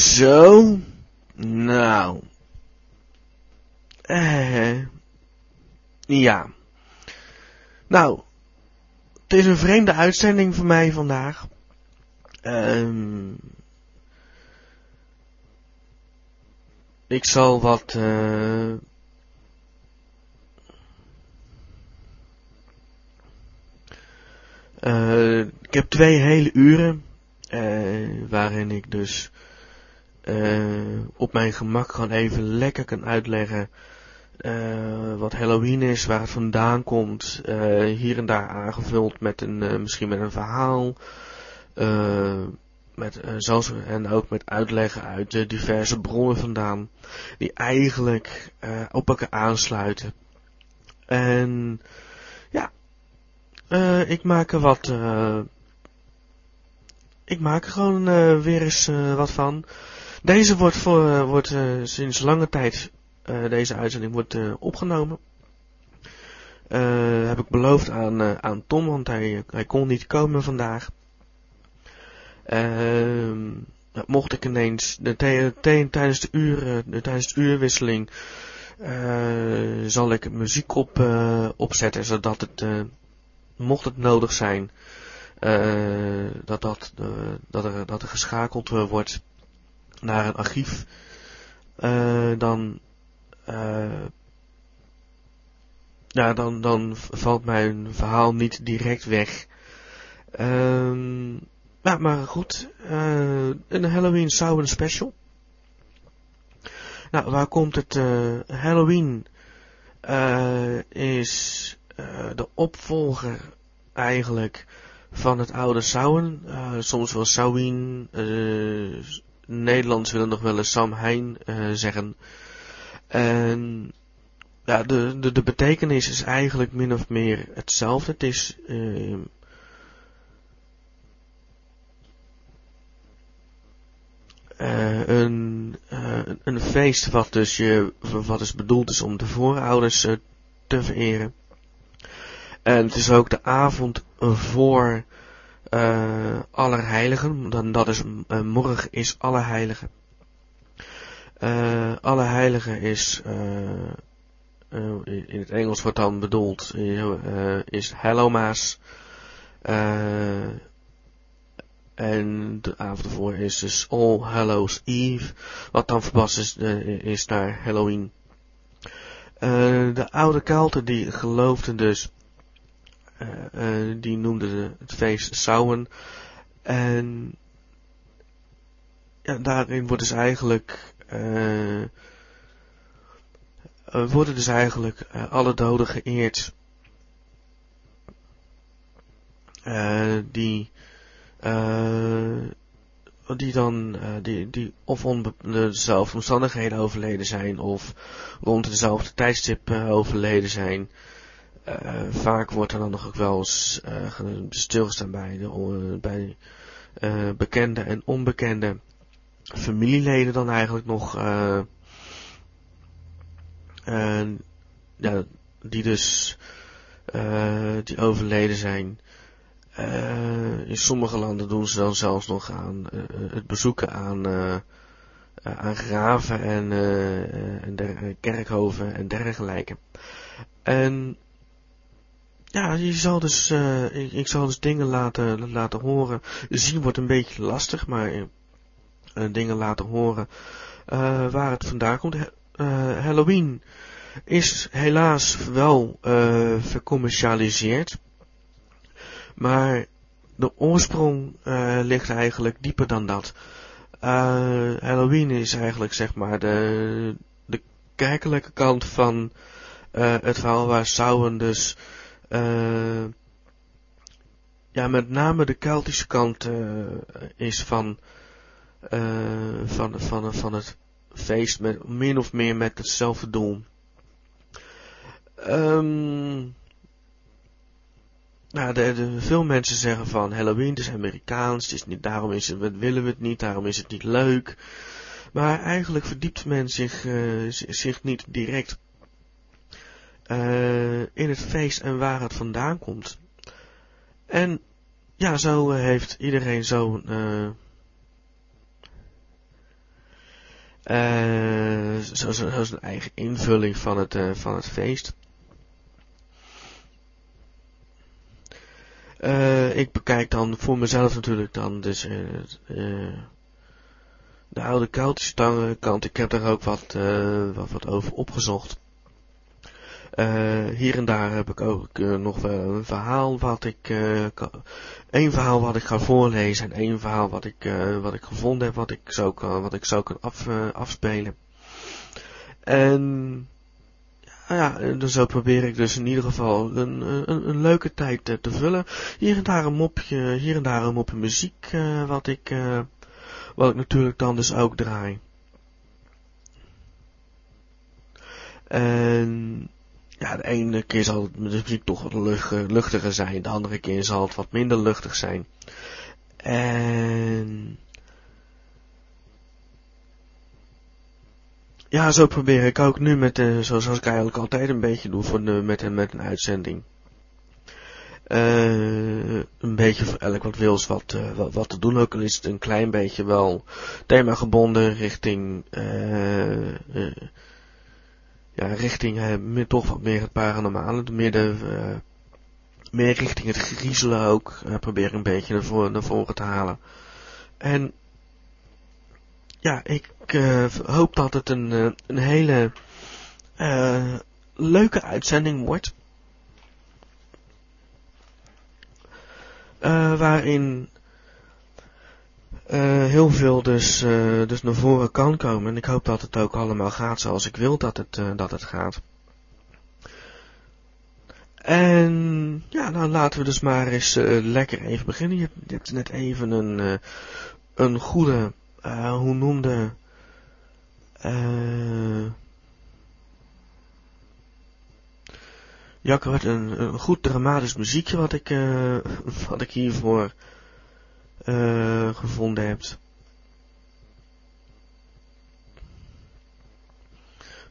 Zo. Nou. Eh. Ja. Nou. Het is een vreemde uitzending voor mij vandaag. Ehm. ik zal wat. eh eh, ik heb twee hele uren. eh, waarin ik dus. Eh, op mijn gemak gewoon even lekker kan uitleggen. eh, wat Halloween is, waar het vandaan komt. eh, hier en daar aangevuld met een. misschien met een verhaal. met, zoals, en ook met uitleggen uit diverse bronnen vandaan. Die eigenlijk op elkaar aansluiten. En ja, ik maak er wat. ik maak er gewoon weer eens wat van. Deze wordt, voor, eh, wordt eh, sinds lange tijd, eh, deze uitzending wordt opgenomen. Heb ik beloofd aan, aan Tom, want hij, hij kon niet komen vandaag. Ehm, mocht ik ineens de tijdens, de de, tijdens de uurwisseling zal ik muziek op, opzetten, zodat het, mocht het nodig zijn, dat, dat, er, dat er geschakeld wordt naar een archief, eh, dan, eh, ja, dan, dan valt mijn verhaal niet direct weg. Ehm, ja, maar goed, eh, een Halloween Sound Special. Nou, waar komt het? Halloween is de opvolger eigenlijk van het oude Samhain. Soms wel Samhain. eh Nederlands willen nog wel eens Samhain eh zeggen. En ja, de, de, de betekenis is eigenlijk min of meer hetzelfde. Het is eh, eh, een, eh, een feest wat dus je, wat is bedoeld is om de voorouders te vereren. En het is ook de avond voor eh Allerheiligen. Dan, dat is, morgen is Allerheiligen. Eh Allerheiligen is, eh, in het Engels wordt dan bedoeld, is Hallowmaas. En de avond ervoor is dus All Hallows Eve, wat dan verbast is, is naar Halloween. De oude Kelten die geloofden dus, die noemden het feest Samhain. En ja, daarin dus eigenlijk, eh, eh, worden dus eigenlijk eh, alle doden geëerd. Eh, die eh, die dan, eh, die, die of onder dezelfde omstandigheden overleden zijn, of rond dezelfde tijdstip eh, overleden zijn. Eh, vaak wordt er dan nog ook wel eens ge- stilgestaan bij, de, bij eh, bekende en onbekende familieleden dan eigenlijk nog, ja, die dus, die overleden zijn. In sommige landen doen ze dan zelfs nog aan het bezoeken aan, aan graven en, en der- kerkhoven en dergelijke. En ja, je zal dus, eh, ik, zal dus dingen laten, laten horen. Zien wordt een beetje lastig, maar eh, dingen laten horen eh, waar het vandaan komt. Halloween is helaas wel vercommercialiseerd. Maar de oorsprong ligt eigenlijk dieper dan dat. Halloween is eigenlijk zeg maar de, de kerkelijke kant van het verhaal waar Samhain dus eh, ja met name de Keltische kant eh, is van, eh, van, van, van het feest met min of meer met hetzelfde doel. Ehm nou, de, veel mensen zeggen van Halloween is Amerikaans, het is niet, daarom is het, willen we het niet, daarom is het niet leuk. Maar eigenlijk verdiept men zich, zich niet direct uh, in het feest en waar het vandaan komt. En ja, zo uh, heeft iedereen zo'n Uh, zoals een eigen invulling van het, van het feest. Ik bekijk dan voor mezelf natuurlijk dan dus de oude Keltische kant. Ik heb daar ook wat, wat, wat over opgezocht. Uh, hier en daar heb ik ook uh, nog een verhaal wat ik, uh, één verhaal wat ik ga voorlezen en één verhaal wat ik, wat ik gevonden heb, wat ik zo kan, wat ik zo kan af, afspelen. En, ja, dus zo probeer ik dus in ieder geval een, een, een leuke tijd te vullen. Hier en daar een mopje, hier en daar een mopje muziek, wat ik, wat ik natuurlijk dan dus ook draai. En, ja, de ene keer zal het muziek toch wat luchtiger zijn, de andere keer zal het wat minder luchtig zijn. En... Ja, zo probeer ik ook nu met, uh, zoals ik eigenlijk altijd een beetje doe voor de, met, met een uitzending. Uh, een beetje voor elk wat wils wat, uh, wat, te doen, ook al is het een klein beetje wel thema gebonden richting uh, ja, richting uh, toch wat meer het paranormale, meer, de, uh, meer richting het griezelen ook, uh, probeer een beetje naar voren, naar voren te halen. En ja, ik hoop dat het een, een hele leuke uitzending wordt. waarin uh, heel veel dus, uh, dus naar voren kan komen. En ik hoop dat het ook allemaal gaat zoals ik wil dat het, uh, dat het gaat. En ja, nou laten we dus maar eens lekker even beginnen. Je, hebt net even een, een goede, hoe noemde... Ja, ik een, een goed dramatisch muziekje wat ik, wat ik hiervoor uh, gevonden hebt.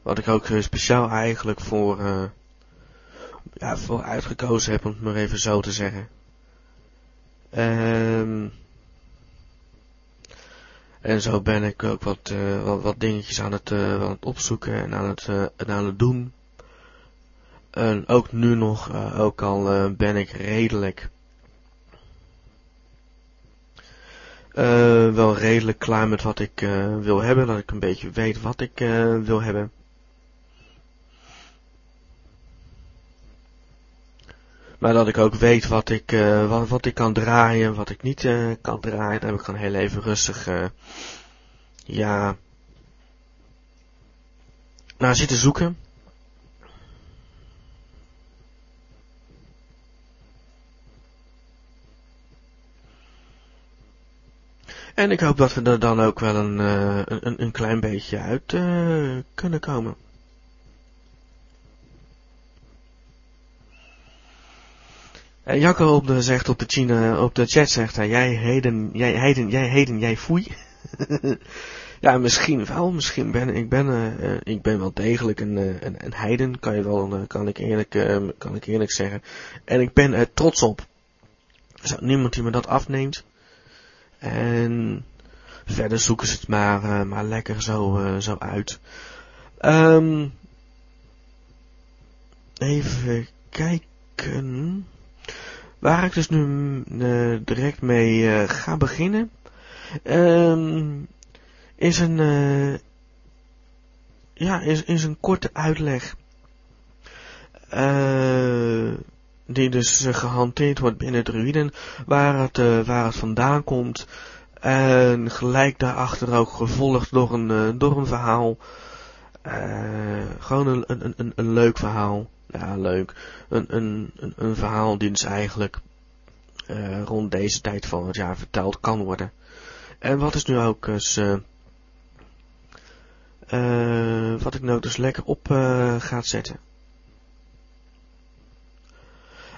Wat ik ook uh, speciaal eigenlijk voor, uh, ja, voor uitgekozen heb, om het maar even zo te zeggen. Um, en zo ben ik ook wat, wat, wat, dingetjes aan het, aan het opzoeken en aan het, en aan het doen. En ook nu nog, ook al ben ik redelijk uh, wel redelijk klaar met wat ik uh, wil hebben. Dat ik een beetje weet wat ik uh, wil hebben. Maar dat ik ook weet wat ik, wat, wat ik kan draaien, wat ik niet kan draaien. Dan heb ik gewoon heel even rustig, ja, naar zitten zoeken. En ik hoop dat we er dan ook wel een, uh, een, een, klein beetje uit uh, kunnen komen. En Jacco op de, zegt op de, China, op de chat zegt hij, jij heden, jij heden, jij heden, jij foei. ja, misschien wel, misschien ben ik ben, uh, ik ben wel degelijk een, een, een heiden, kan je wel, kan ik eerlijk, kan ik eerlijk zeggen. En ik ben er trots op. Er niemand die me dat afneemt. En verder zoeken ze het maar, uh, maar lekker zo, uh, zo uit. Um, even kijken. Waar ik dus nu uh, direct mee ga beginnen. Um, is een, ja, is, is een korte uitleg. Uh, die dus uh, gehanteerd wordt binnen druiden, waar het, uh, waar het vandaan komt. En gelijk daarachter ook gevolgd door een, uh, door een verhaal. gewoon een, een, een, een leuk verhaal. Ja, leuk. Een, een, een, een verhaal die dus eigenlijk rond deze tijd van het jaar verteld kan worden. En wat is nu ook eens... wat ik nou dus lekker op gaat zetten.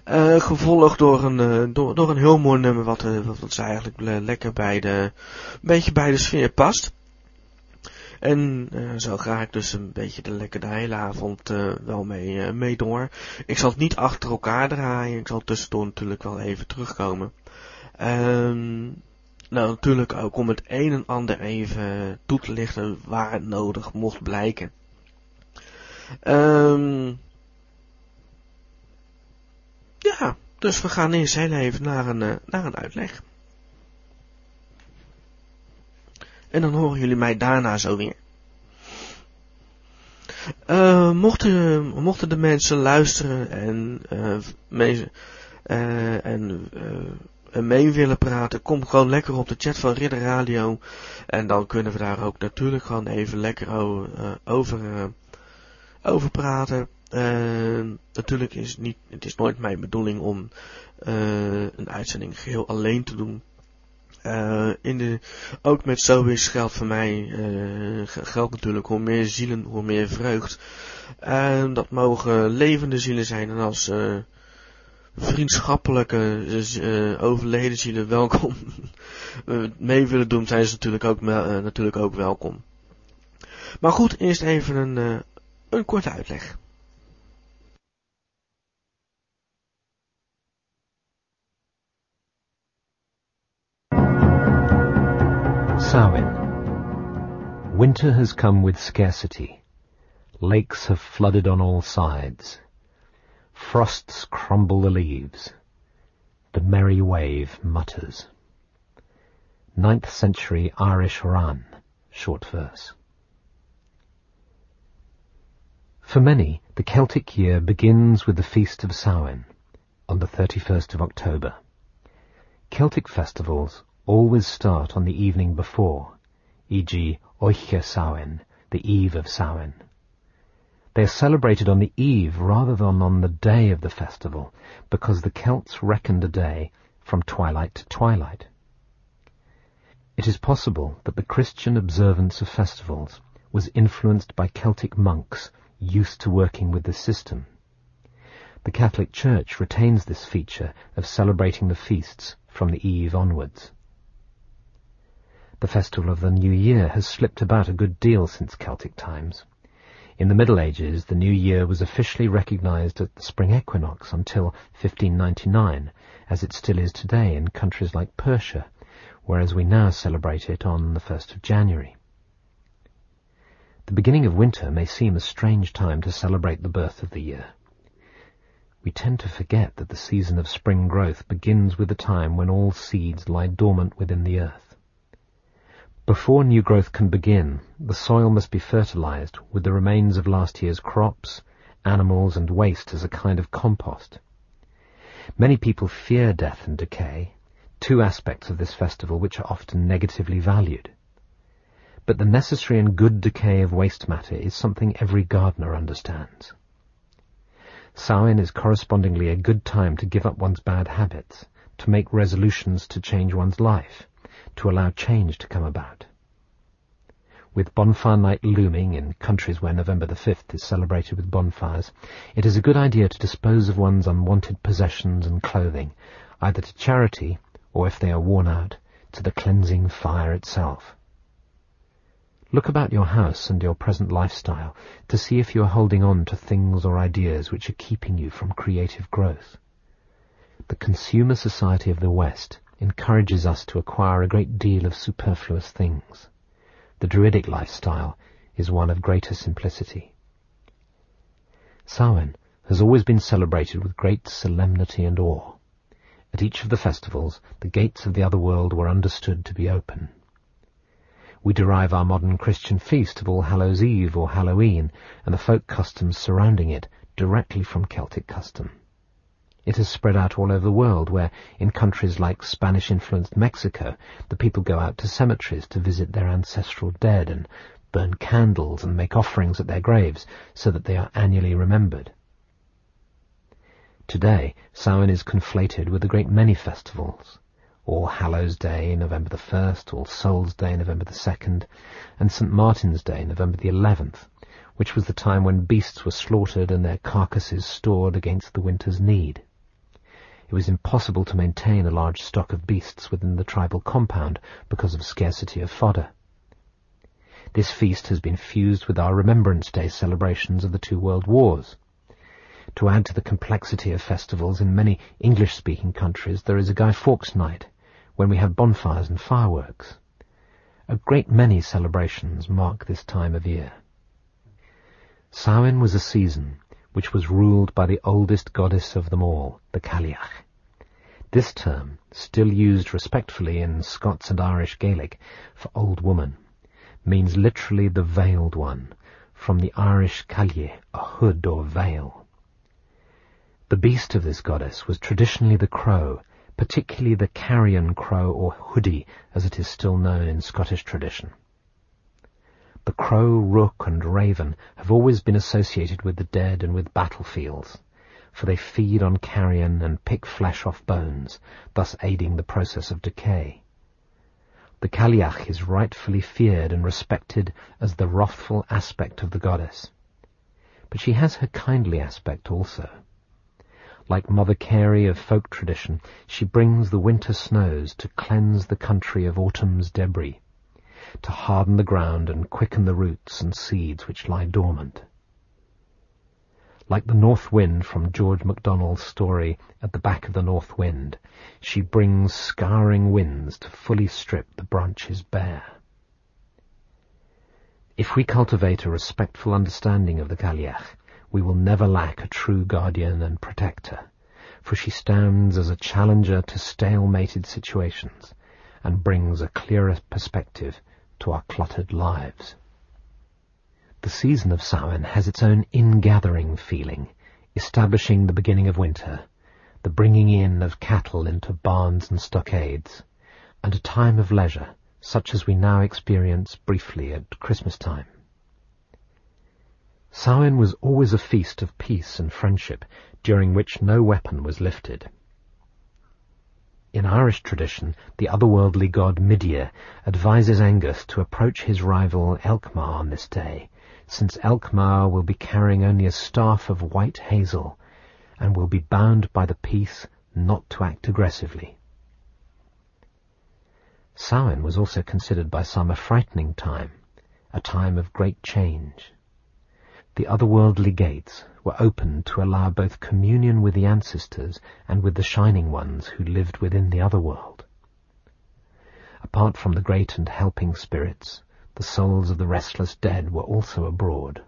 Uh, gevolgd door een, uh, door, door een heel mooi nummer wat, uh, wat, wat eigenlijk lekker bij de, beetje bij de sfeer past. En zo ga ik dus een beetje de lekker de hele avond wel mee, mee door. Ik zal het niet achter elkaar draaien, ik zal tussendoor natuurlijk wel even terugkomen. Um, nou, natuurlijk ook om het een en ander even toe te lichten waar het nodig mocht blijken. Um, ja, dus we gaan eerst heel even naar een, uh, naar een uitleg. En dan horen jullie mij daarna zo weer. Uh, mochten, mochten de mensen luisteren en, uh, mee, uh, en mee willen praten, kom gewoon lekker op de chat van Ridder Radio. En dan kunnen we daar ook natuurlijk gewoon even lekker over, over praten. Natuurlijk is niet, het is nooit mijn bedoeling om een uitzending geheel alleen te doen. Uh, in de, ook met Zoiets geldt voor mij, uh, geldt natuurlijk hoe meer zielen, hoe meer vreugd. En dat mogen levende zielen zijn en als vriendschappelijke overleden zielen welkom mee willen doen, zijn ze natuurlijk ook, natuurlijk ook welkom. Maar goed, eerst even een, een korte uitleg. Samhain. Winter has come with scarcity. Lakes have flooded on all sides. Frosts crumble the leaves. The merry wave mutters. Ninth century Irish Ran, short verse. For many, the Celtic year begins with the Feast of Samhain, on the 31st of October. Celtic festivals always start on the evening before, e.g. Oiche Samhain, the eve of Samhain. They are celebrated on the eve rather than on the day of the festival, because the Celts reckoned a day from twilight to twilight. It is possible that the Christian observance of festivals was influenced by Celtic monks used to working with this system. The Catholic Church retains this feature of celebrating the feasts from the eve onwards. The festival of the New Year has slipped about a good deal since Celtic times. In the Middle Ages, the New Year was officially recognized at the spring equinox until 1599, as it still is today in countries like Persia, whereas we now celebrate it on the 1st of January. The beginning of winter may seem a strange time to celebrate the birth of the year. We tend to forget that the season of spring growth begins with the time when all seeds lie dormant within the earth. Before new growth can begin, the soil must be fertilized with the remains of last year's crops, animals and waste as a kind of compost. Many people fear death and decay, two aspects of this festival which are often negatively valued. But the necessary and good decay of waste matter is something every gardener understands. Samhain is correspondingly a good time to give up one's bad habits, to make resolutions to change one's life, to allow change to come about. With bonfire night looming in countries where November the 5th is celebrated with bonfires, it is a good idea to dispose of one's unwanted possessions and clothing, either to charity or, if they are worn out, to the cleansing fire itself. Look about your house and your present lifestyle to see if you are holding on to things or ideas which are keeping you from creative growth. The consumer society of the West encourages us to acquire a great deal of superfluous things. The Druidic lifestyle is one of greater simplicity. Samhain has always been celebrated with great solemnity and awe. At each of the festivals, the gates of the other world were understood to be open. We derive our modern Christian feast of All Hallows Eve or Halloween and the folk customs surrounding it directly from Celtic custom. It has spread out all over the world, where in countries like Spanish-influenced Mexico, the people go out to cemeteries to visit their ancestral dead and burn candles and make offerings at their graves so that they are annually remembered. Today, Samhain is conflated with a great many festivals. All Hallows Day, November the 1st, All Souls Day, November the 2nd, and St. Martin's Day, November the 11th, which was the time when beasts were slaughtered and their carcasses stored against the winter's need. It was impossible to maintain a large stock of beasts within the tribal compound because of scarcity of fodder. This feast has been fused with our Remembrance Day celebrations of the two world wars. To add to the complexity of festivals in many English-speaking countries, there is a Guy Fawkes night, when we have bonfires and fireworks. A great many celebrations mark this time of year. Samhain was a season which was ruled by the oldest goddess of them all, the Cailleach. This term, still used respectfully in Scots and Irish Gaelic for old woman, means literally the veiled one, from the Irish caille, a hood or veil. The beast of this goddess was traditionally the crow, particularly the carrion crow or hoodie, as it is still known in Scottish tradition. The crow, rook, and raven have always been associated with the dead and with battlefields, for they feed on carrion and pick flesh off bones, thus aiding the process of decay. The Cailleach is rightfully feared and respected as the wrathful aspect of the goddess. But she has her kindly aspect also. Like Mother Carey of folk tradition, she brings the winter snows to cleanse the country of autumn's debris to harden the ground and quicken the roots and seeds which lie dormant. Like the north wind from George MacDonald's story At the Back of the North Wind, she brings scouring winds to fully strip the branches bare. If we cultivate a respectful understanding of the Cailleach, we will never lack a true guardian and protector, for she stands as a challenger to stalemated situations and brings a clearer perspective to our cluttered lives. The season of Samhain has its own ingathering feeling, establishing the beginning of winter, the bringing in of cattle into barns and stockades, and a time of leisure such as we now experience briefly at Christmas time. Samhain was always a feast of peace and friendship, during which no weapon was lifted. In Irish tradition, the otherworldly god Midir advises Angus to approach his rival Elkmar on this day, since Elkmar will be carrying only a staff of white hazel and will be bound by the peace not to act aggressively. Samhain was also considered by some a frightening time, a time of great change. The otherworldly gates were opened to allow both communion with the ancestors and with the Shining Ones who lived within the other world. Apart from the great and helping spirits, the souls of the restless dead were also abroad.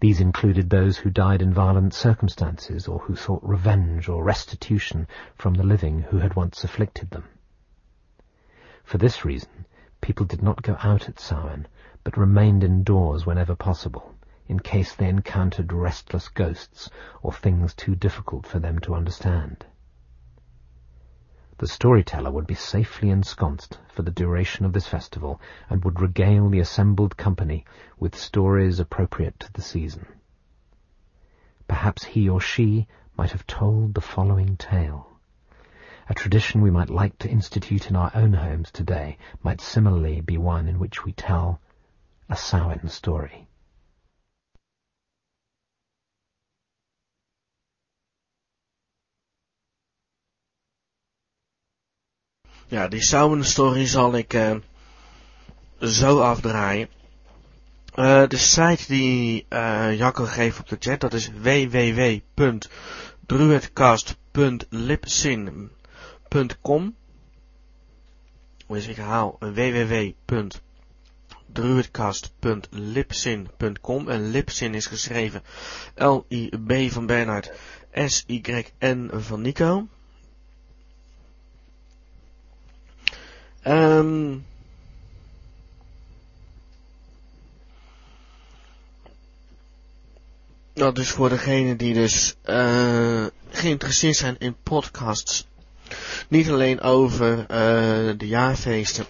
These included those who died in violent circumstances or who sought revenge or restitution from the living who had once afflicted them. For this reason, people did not go out at Samhain, but remained indoors whenever possible in case they encountered restless ghosts or things too difficult for them to understand. The storyteller would be safely ensconced for the duration of this festival and would regale the assembled company with stories appropriate to the season. Perhaps he or she might have told the following tale. A tradition we might like to institute in our own homes today might similarly be one in which we tell a Samhain story. Ja, die Salmon Story zal ik uh, zo afdraaien. Uh, de site die uh, Jacco geeft op de chat, dat is www.druidcast.lipsin.com Dus ik haal www.druidcast.lipsin.com en Lipsin is geschreven L-I-B van Bernhard S-Y-N van Nico. Um, nou, dus voor degenen die dus uh, geïnteresseerd zijn in podcasts. Niet alleen over uh, de jaarfeesten.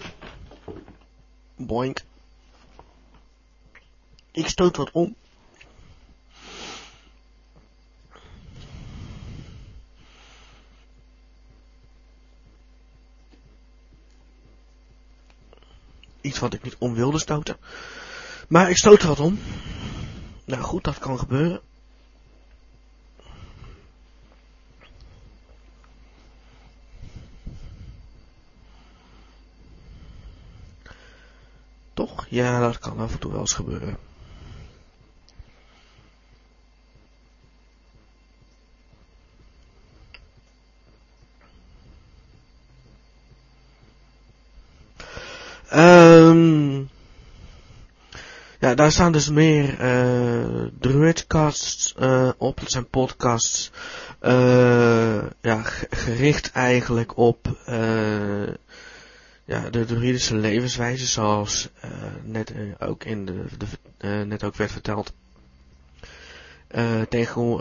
Boink. Ik stoot wat om. Iets wat ik niet om wilde stoten. Maar ik stoot er wat om. Nou goed, dat kan gebeuren. Toch? Ja, dat kan af en toe wel eens gebeuren. Daar staan dus meer uh, druidcasts uh, op. Dat zijn podcasts uh, ja, gericht eigenlijk op ja, de druidische levenswijze, zoals net ook in de, de net ook werd verteld. tegen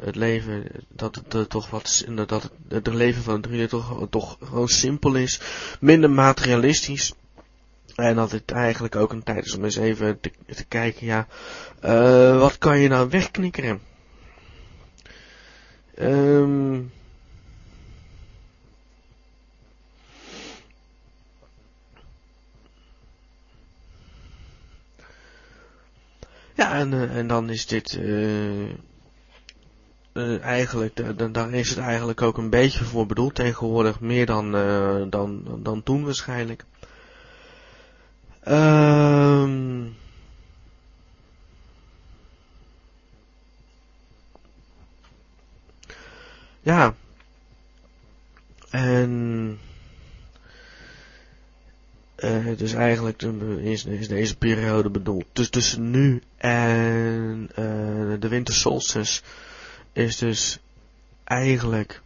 het leven, dat het toch wat, dat het, het leven van de druiden toch, toch gewoon simpel is, minder materialistisch. En dat het eigenlijk ook een tijd is om eens even te, kijken, ja, uh, wat kan je nou wegknikkeren? Um, ja, en, uh, en dan is dit uh, eigenlijk, daar is het eigenlijk ook een beetje voor bedoeld tegenwoordig, meer dan, dan, dan toen waarschijnlijk. Um, ja. En uh, dus eigenlijk is, is, deze periode bedoeld. Dus tussen nu en uh, de winter solstice is dus eigenlijk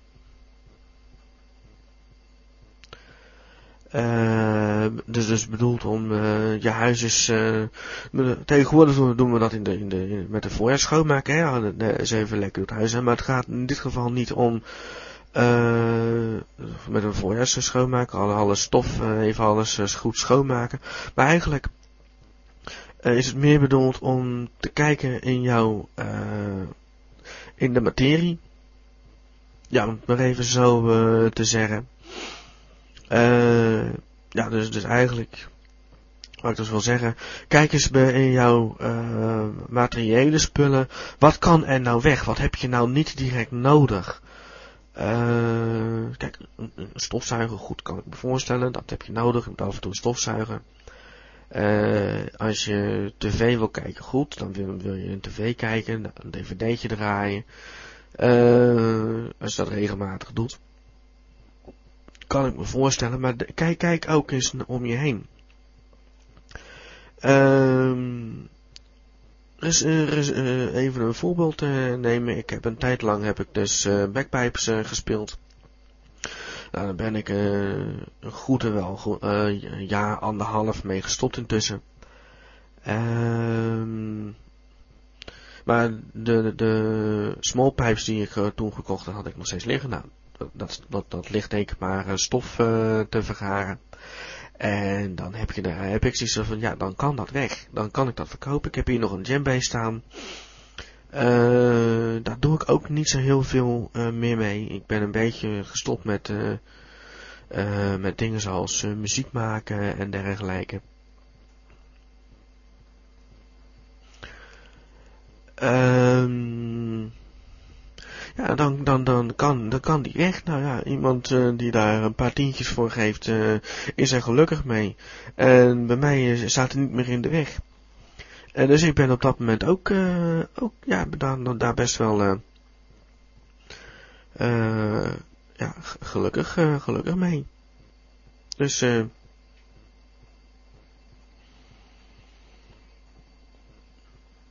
Uh, dus, dus bedoeld om uh, je huis is. Uh, tegenwoordig doen we dat in de, in de, met de voorjaar schoonmaken. Hè? Ja, is even lekker het huis. Hè? Maar het gaat in dit geval niet om. met een voorjaars schoonmaken. Alle, alle stof, even alles goed schoonmaken. Maar eigenlijk is het meer bedoeld om te kijken in jouw. in de materie. Ja, om het maar even zo te zeggen. Uh, ja, dus, dus eigenlijk, wat ik dus wil zeggen, kijk eens bij in jouw uh, materiële spullen, wat kan er nou weg? Wat heb je nou niet direct nodig? Uh, kijk, een, stofzuiger, goed kan ik me voorstellen, dat heb je nodig, je moet af en toe een stofzuiger. Uh, als je tv wil kijken, goed, dan wil, wil je een tv kijken, een dvd'tje draaien. Uh, als je dat regelmatig doet kan ik me voorstellen, maar kijk, kijk ook eens om je heen. Dus, uh, even een voorbeeld nemen. Ik heb een tijd lang heb ik dus uh, backpipes gespeeld. Nou, daar ben ik een goed en wel een jaar, anderhalf mee gestopt intussen. Um, maar de, de, de small pipes die ik toen gekocht had, had ik nog steeds liggen. Nou, dat, dat, dat ligt denk ik maar eh, stof uh, te vergaren. En dan heb, je daar, heb ik zoiets van, ja, dan kan dat weg. Dan kan ik dat verkopen. Ik heb hier nog een djembe staan. Uh, daar doe ik ook niet zo heel veel meer mee. Ik ben een beetje gestopt met, met dingen zoals muziek maken en dergelijke. Ehm ja, dan, dan, dan, kan, dan kan die weg. Nou ja, iemand uh, die daar een paar tientjes voor geeft, uh, is er gelukkig mee. En bij mij uh, staat er niet meer in de weg. En dus ik ben op dat moment ook, ook ja, daar, daar best wel, ja, gelukkig, gelukkig mee. Dus,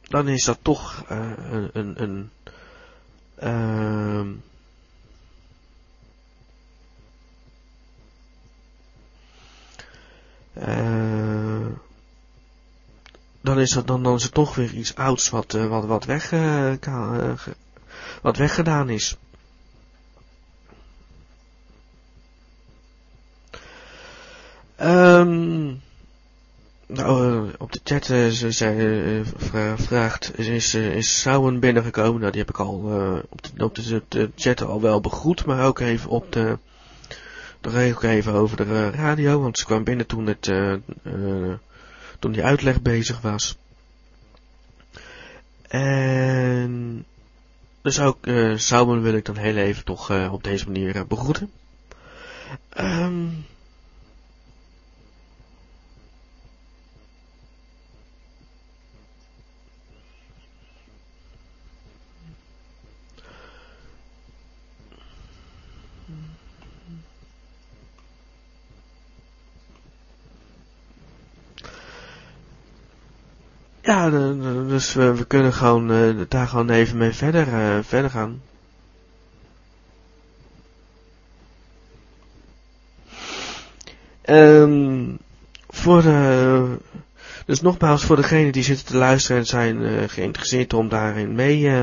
dan is dat toch een, een, Um, uh, dan is het dan, dan is het toch weer iets ouds wat, uh, wat, wat, weg, uh, kan, wat weggedaan is. Um, nou, op de chat uh, ze, ze uh, vraagt, is, uh, is binnengekomen? Nou, die heb ik al op, de, op de, chat al wel begroet, maar ook even op de, de ook even over de radio, want ze kwam binnen toen het, toen die uitleg bezig was. En, dus ook uh, Sauwen wil ik dan heel even toch op deze manier begroeten. Um, Ja, dus we, we kunnen gewoon daar gewoon even mee verder, verder gaan. Um, voor de, dus nogmaals, voor degenen die zitten te luisteren en zijn geïnteresseerd om daarin mee uh,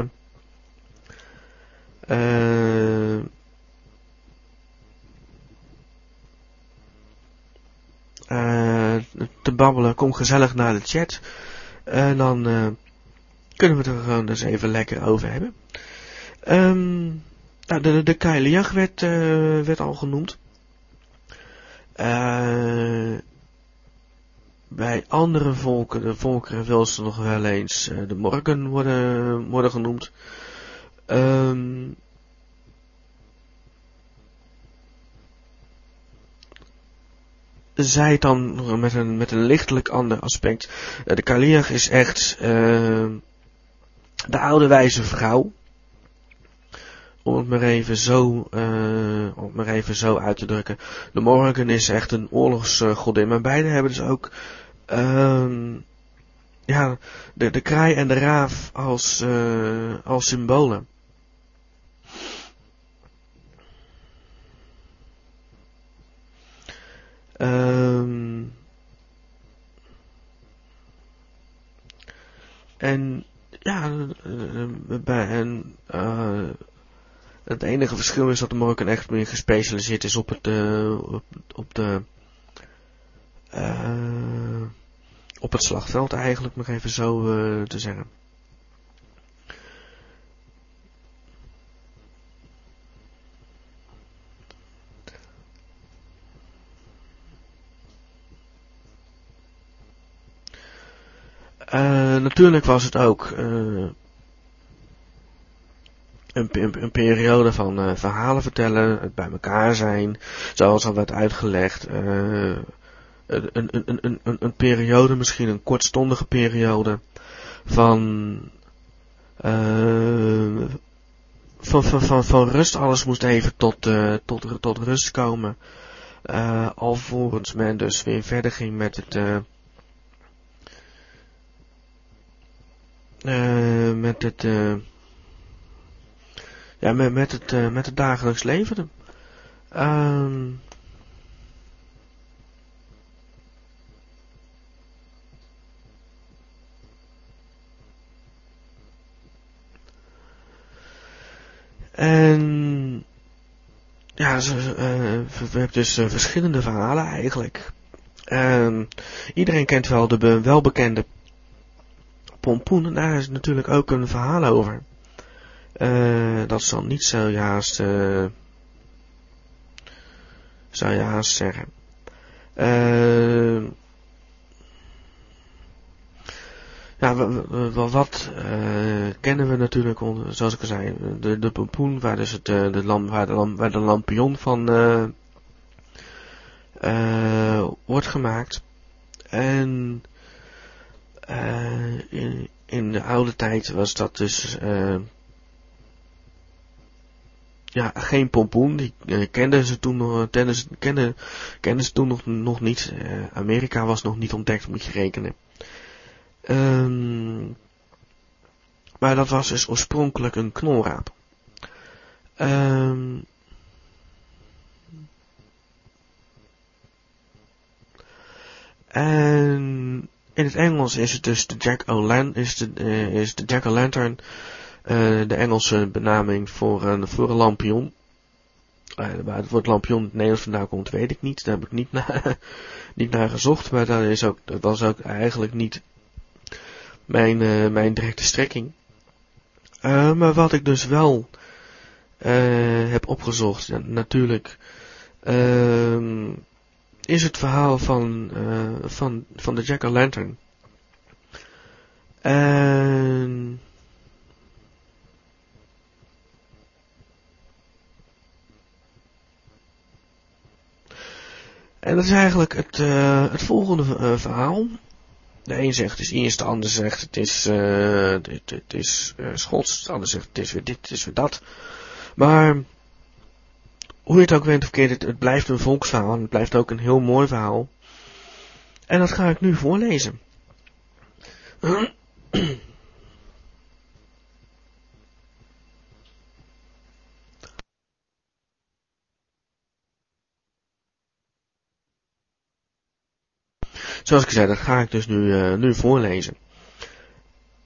te babbelen, kom gezellig naar de chat. En dan kunnen we het er gewoon eens even lekker over hebben. Um, nou, de, de Keilejacht werd, werd al genoemd. Bij andere volken, de volkeren wil ze nog wel eens de morgen worden, worden genoemd. Um, zij dan met een, met een lichtelijk ander aspect. Uh, de Kaliach is echt de oude wijze vrouw om het maar even zo, uh, om het maar even zo uit te drukken. De Morgan is echt een oorlogsgodin, maar beide hebben dus ook, uh, ja, de, kraai en de raaf als, uh, als symbolen. Um, en ja, bij en uh, het enige verschil is dat de Morgan echt meer gespecialiseerd is op het, op, de, uh, op het slagveld eigenlijk, nog even zo te zeggen. Natuurlijk was het ook een, een, een, periode van uh, verhalen vertellen, het bij elkaar zijn, zoals al werd uitgelegd. Uh, een, een, een, periode, misschien een kortstondige periode, van, van, van, van, rust. Alles moest even tot, tot, tot rust komen. Alvorens men dus weer verder ging met het, uh, met het, uh, ja, met, met, het, uh, met het dagelijks leven. Um, en ja, ze, uh, we hebben dus verschillende verhalen eigenlijk. Um, iedereen kent wel de welbekende pompoen. En daar is natuurlijk ook een verhaal over. Uh, dat zal niet zo juist, uh, zou je haast zeggen. Uh, ja, wat kennen we natuurlijk, zoals ik al zei, de, de pompoen, waar dus het, de, lamp, waar, de lamp, waar de lampion van wordt gemaakt. En in, in de oude tijd was dat dus ja, geen pompoen. Die uh, kenden ze toen, nog, kenden, kenden, kenden ze toen nog, nog niet. Amerika was nog niet ontdekt, moet je rekenen. Um, maar dat was dus oorspronkelijk een knolraap. Um, en in het Engels is het dus de Jack O'Lantern, is de, uh, is de Jack O'Lantern uh, de Engelse benaming voor een, voor lampion. Uh, waar het woord lampion in het Nederlands vandaan komt, weet ik niet. Daar heb ik niet naar, niet naar gezocht. Maar dat, is ook, dat was ook eigenlijk niet mijn, mijn directe strekking. Maar wat ik dus wel heb opgezocht, natuurlijk, ehm, is het verhaal van, van, van de Jack-o'-lantern. En En dat is eigenlijk het, uh, het volgende uh, verhaal. De een zegt het is eerst, de ander zegt het is, uh, het is Schots, de ander zegt het is weer dit, het is weer dat. Maar, hoe je het ook went of keert, het, blijft een volksverhaal en het blijft ook een heel mooi verhaal. En dat ga ik nu voorlezen. Zoals ik zei, dat ga ik dus nu, uh, nu voorlezen.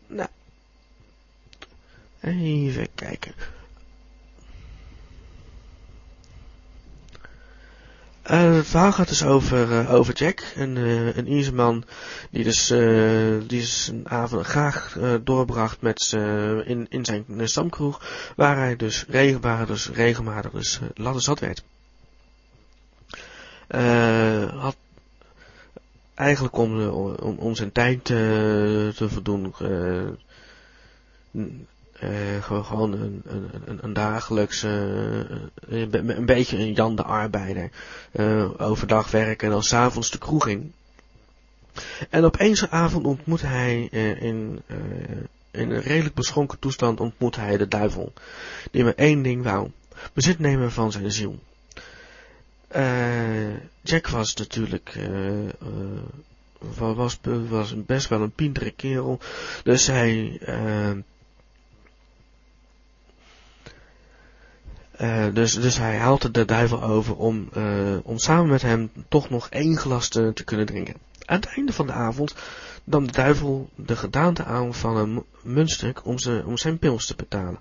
Nou, even kijken. Uh, het verhaal gaat dus over, uh, over Jack, een, uh, een Ierse man die dus, die dus een avond graag doorbracht met, in, in zijn stamkroeg, waar hij dus regelmatig, dus regelmatig dus ladder zat werd. had eigenlijk om, om, om zijn tijd te voldoen, uh, gewoon een, een, een dagelijkse, uh, een beetje een Jan de Arbeider. Uh, overdag werken en dan s'avonds de kroeg in. En op een avond ontmoet hij in, in een redelijk beschonken toestand ontmoet hij de duivel. Die maar één ding wou. Bezit nemen van zijn ziel. Jack was natuurlijk, was, was best wel een pintere kerel. Dus hij, Uh, dus, dus hij haalt de duivel over om, uh, om samen met hem toch nog één glas te, kunnen drinken. Aan het einde van de avond nam de duivel de gedaante aan van een muntstuk om, ze, om zijn pils te betalen.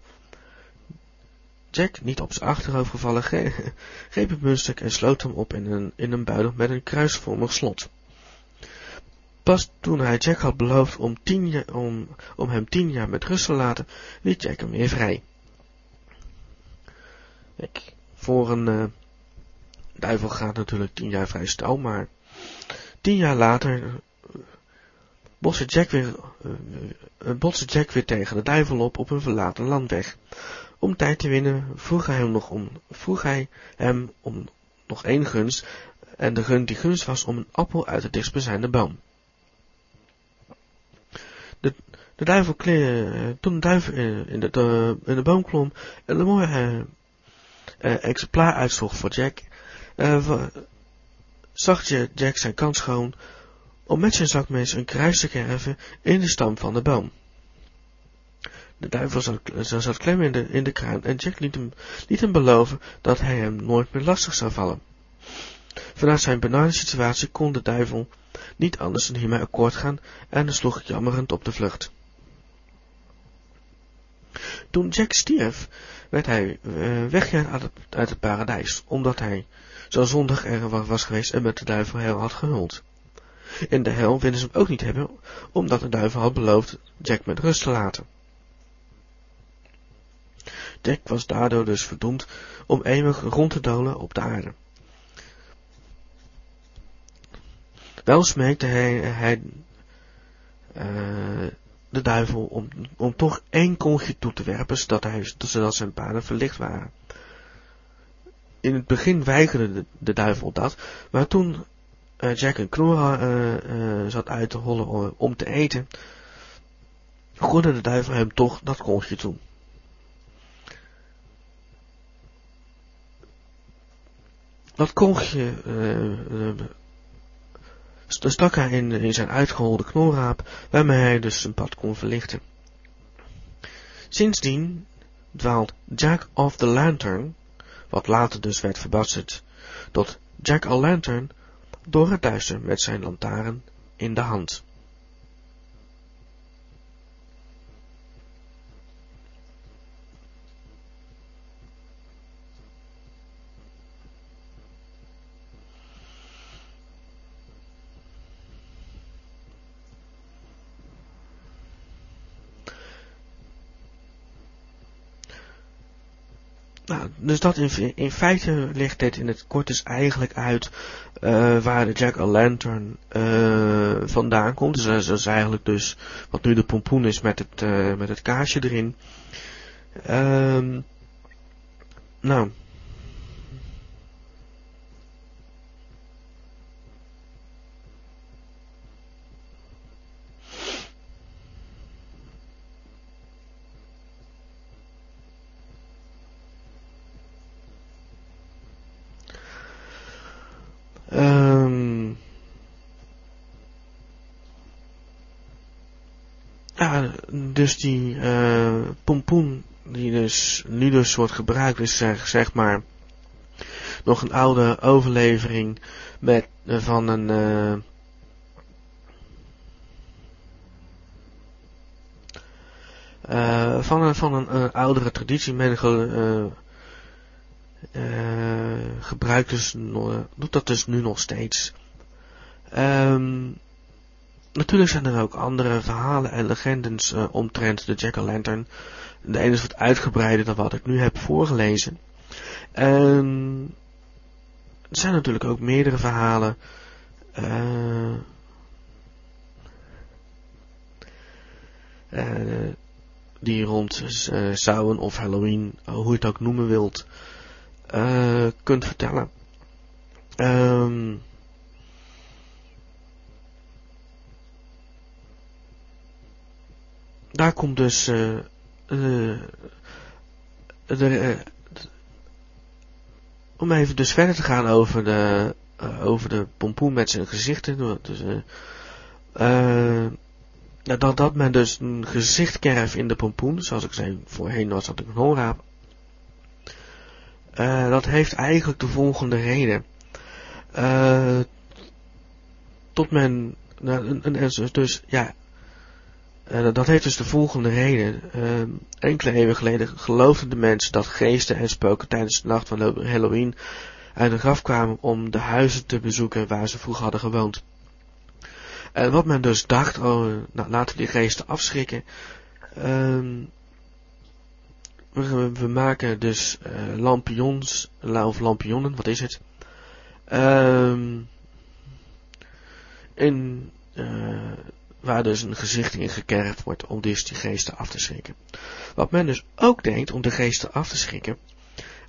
Jack, niet op zijn achterhoofd gevallen, greep het muntstuk en sloot hem op in een, in een buidel met een kruisvormig slot. Pas toen hij Jack had beloofd om, tien om, om hem tien jaar met rust te laten, liet Jack hem weer vrij. Ik, voor een uh, duivel gaat natuurlijk tien jaar vrij stel, maar tien jaar later uh, botste Jack weer, botste Jack weer tegen de duivel op op een verlaten landweg. Om tijd te winnen vroeg hij hem nog om, vroeg hij hem om nog één gunst, en de gun die gunst was om een appel uit de dichtstbijzijnde boom. De, de duivel toen de duivel in de, in de boom klom en de mooie exemplaar uitzocht voor Jack, uh, zag Jack zijn kans schoon om met zijn zakmes een kruis te kerven in de stam van de boom. De duivel zat, zat klem in de, kruin en Jack liet hem, liet hem beloven dat hij hem nooit meer lastig zou vallen. Vanuit zijn benarde situatie kon de duivel niet anders dan hiermee akkoord gaan en sloeg jammerend op de vlucht. Toen Jack stierf, werd hij uh, weggejaagd uit, het, paradijs, omdat hij zo zondig er was geweest en met de duivel hel had gehuld. In de hel wilden ze hem ook niet hebben, omdat de duivel had beloofd Jack met rust te laten. Jack was daardoor dus verdoemd om eeuwig rond te dolen op de aarde. Wel smeekte hij, hij uh, de duivel om, om toch één kongje toe te werpen, zodat, hij, zodat zijn paden verlicht waren. In het begin weigerde de, de duivel dat, maar toen uh, Jack een knor uh, uh, zat uit te hollen om, te eten, gooide de duivel hem toch dat kongje toe. Dat kongje stak hij in, zijn uitgeholde knorraap, waarmee hij dus zijn pad kon verlichten. Sindsdien dwaalt Jack of the Lantern, wat later dus werd verbasterd, tot Jack O'Lantern, door het duister met zijn lantaarn in de hand. Nou, dus dat in, in feite ligt dit in het kort dus eigenlijk uit uh, waar de Jack-o'-lantern uh, vandaan komt. Dus dat is eigenlijk dus wat nu de pompoen is met het, uh, met het kaarsje erin. Um, nou, Um, ja, dus die uh, pompoen die dus nu dus wordt gebruikt is zeg, zeg maar nog een oude overlevering met, uh, van een van een, van een oudere traditie. Men ge, gebruikt dus, doet dat dus nu nog steeds. Um, natuurlijk zijn er ook andere verhalen en legendes omtrent de Jack-o'-lantern. De ene is wat uitgebreider dan wat ik nu heb voorgelezen. En er zijn natuurlijk ook meerdere verhalen. Uh, uh, die rond uh, of Halloween, hoe je het ook noemen wilt, kunt vertellen. Um, daar komt dus uh, om even dus verder te gaan over de, uh, over de pompoen met zijn gezichten. Dus, dat, dat men dus een gezicht kerft in de pompoen, zoals ik zei, voorheen was dat een dat heeft eigenlijk de volgende reden. Tot men, nou, dus ja, uh, dat heeft dus de volgende reden. Uh, enkele eeuwen geleden geloofden de mensen dat geesten en spoken tijdens de nacht van Halloween uit de graf kwamen om de huizen te bezoeken waar ze vroeger hadden gewoond. En wat men dus dacht, oh, nou, laten we die geesten afschrikken. We, we, maken dus uh, lampions, of lampionnen, wat is het? Ehm, in waar dus een gezicht in gekerfd wordt om dus die geesten af te schrikken. Wat men dus ook denkt om de geesten af te schrikken,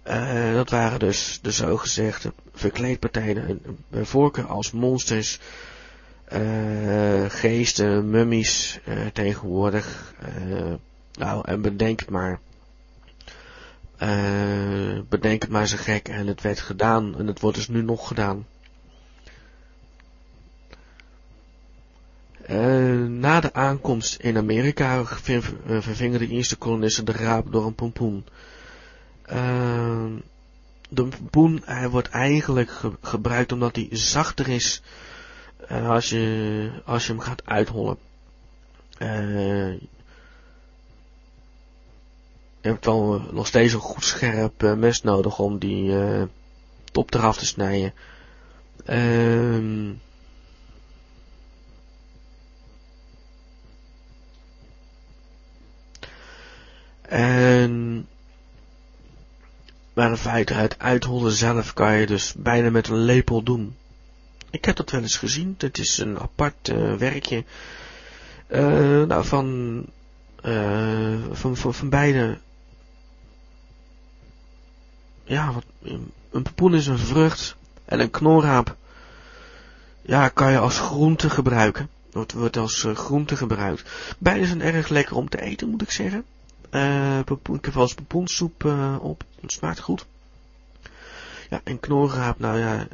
uh, dat waren dus de zogezegde verkleedpartijen, bij voorkeur als monsters, uh, geesten, mummies uh, tegenwoordig. nou, en bedenk maar. bedenk maar zo gek en het werd gedaan en het wordt dus nu nog gedaan. Na de aankomst in Amerika eh, vervingen de eerste kolonisten de raap door een pompoen. Uh, de pompoen hij wordt eigenlijk ge gebruikt omdat hij zachter is uh, als, je, als je hem gaat uithollen. je hebt wel nog steeds een goed scherp mes nodig om die top eraf te snijden. Ehm En maar in feite het uithollen zelf kan je dus bijna met een lepel doen. Ik heb dat wel eens gezien. Het is een apart uh, werkje. Uh, nou, van, uh, van, van, van beide. Ja, wat, een pompoen is een vrucht. En een knorraap. Ja, kan je als groente gebruiken. Het wordt als groente gebruikt. Beide zijn erg lekker om te eten, moet ik zeggen. Uh, ik heb wel eens pompoensoep uh, op. Het smaakt goed. Ja, en knorraap, nou ja,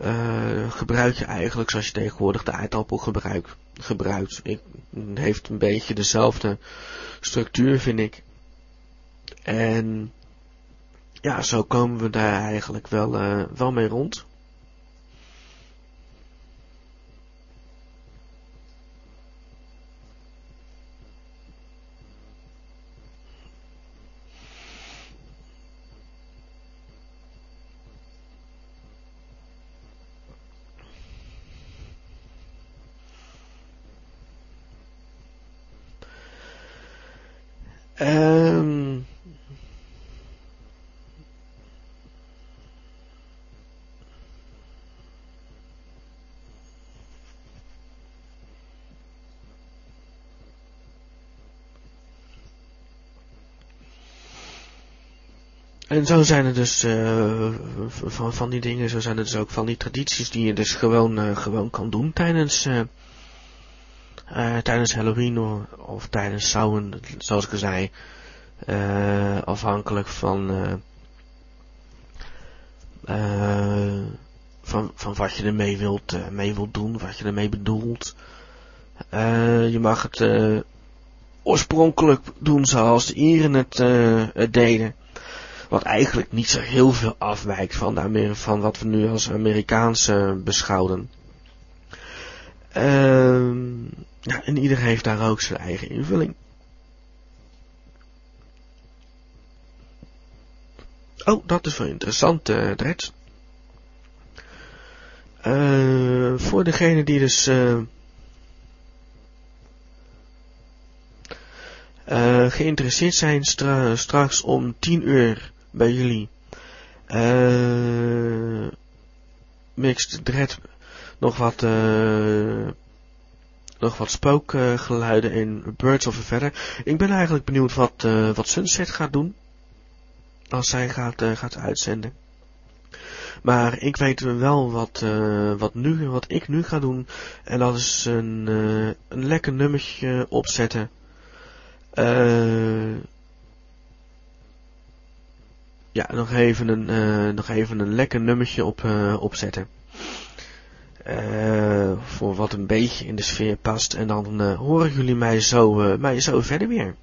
uh, gebruik je eigenlijk zoals je tegenwoordig de aardappel gebruikt. gebruikt. Ik, heeft een beetje dezelfde structuur, vind ik. En ja, zo komen we daar eigenlijk wel, wel mee rond. Um, En zo zijn er dus uh, van, van die dingen, zo zijn er dus ook van die tradities die je dus gewoon, uh, gewoon kan doen tijdens, uh, uh, tijdens Halloween of, tijdens Samhain, zoals ik al zei, uh, afhankelijk van, uh, van, van wat je ermee wilt, mee wilt doen, wat je ermee bedoelt. Je mag het oorspronkelijk doen zoals de Ieren het, het, deden. Wat eigenlijk niet zo heel veel afwijkt van, de van wat we nu als Amerikaans beschouwen. Ehm, ja, en ieder heeft daar ook zijn eigen invulling. Oh, dat is wel interessant, uh, Dred. Uh, voor degene die dus uh, geïnteresseerd zijn stra straks om 10 uur bij jullie. Mixed Dread nog wat nog wat spookgeluiden in Birds of a Feather. Ik ben eigenlijk benieuwd wat, wat Sunset gaat doen als zij gaat, uh, gaat uitzenden. Maar ik weet wel wat, uh, wat, nu, wat ik nu ga doen. En dat is een, een lekker nummertje opzetten. ja, nog even een, nog even een lekker nummertje op, opzetten. Voor wat een beetje in de sfeer past. En dan horen jullie mij zo, mij zo verder weer.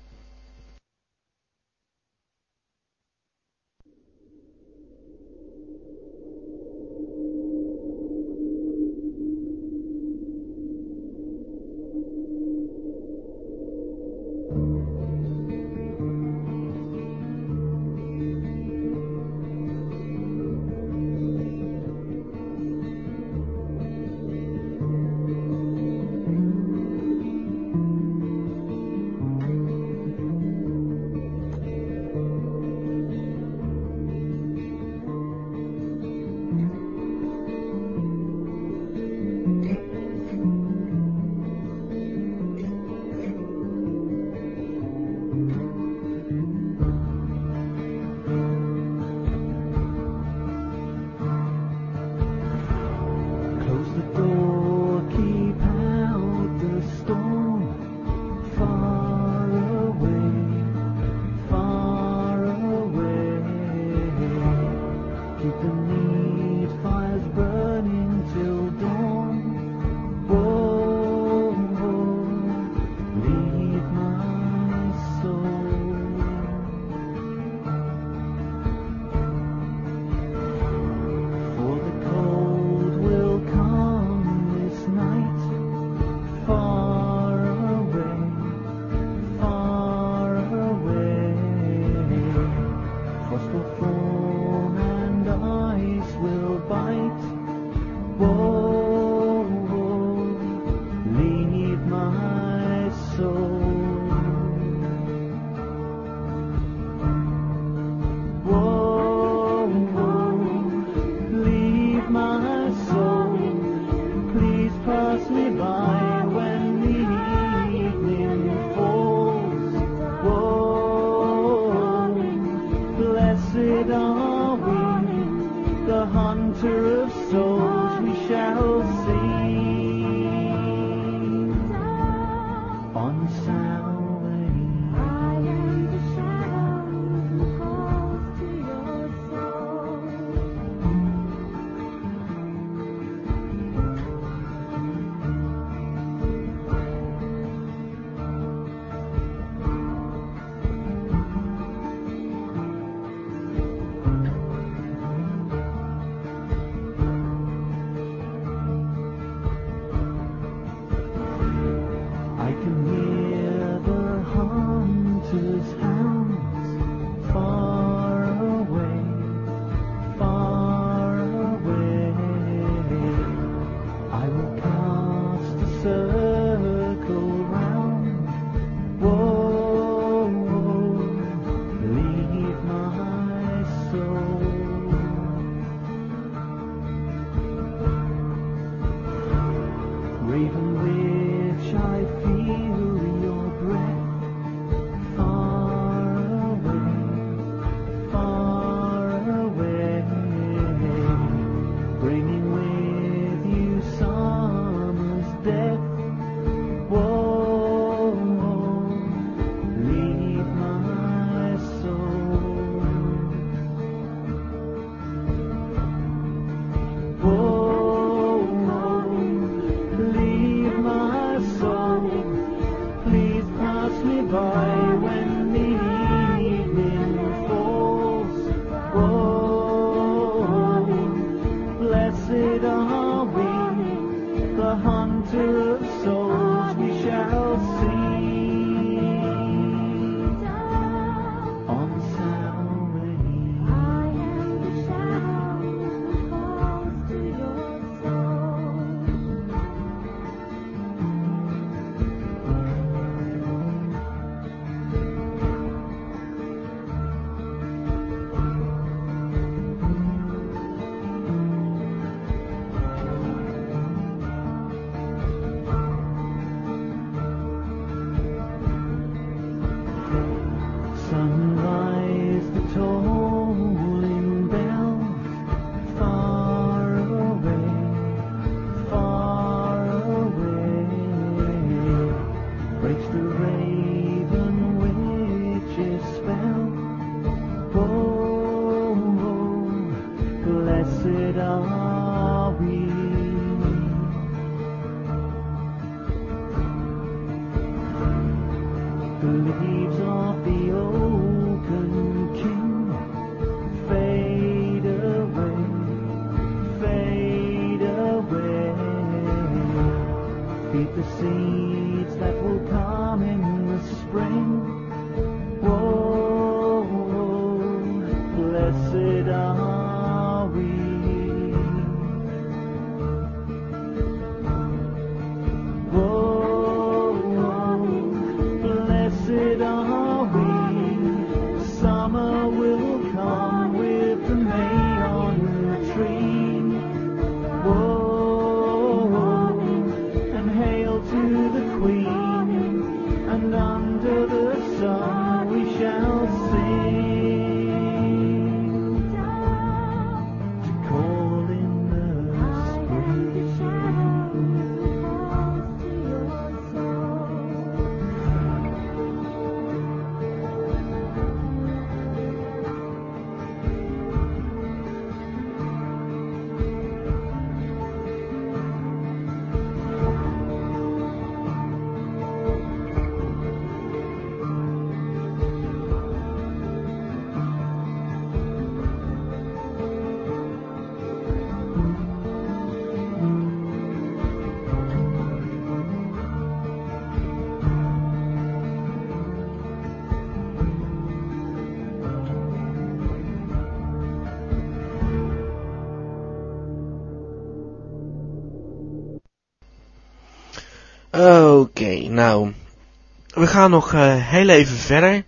We gaan nog uh, heel even verder.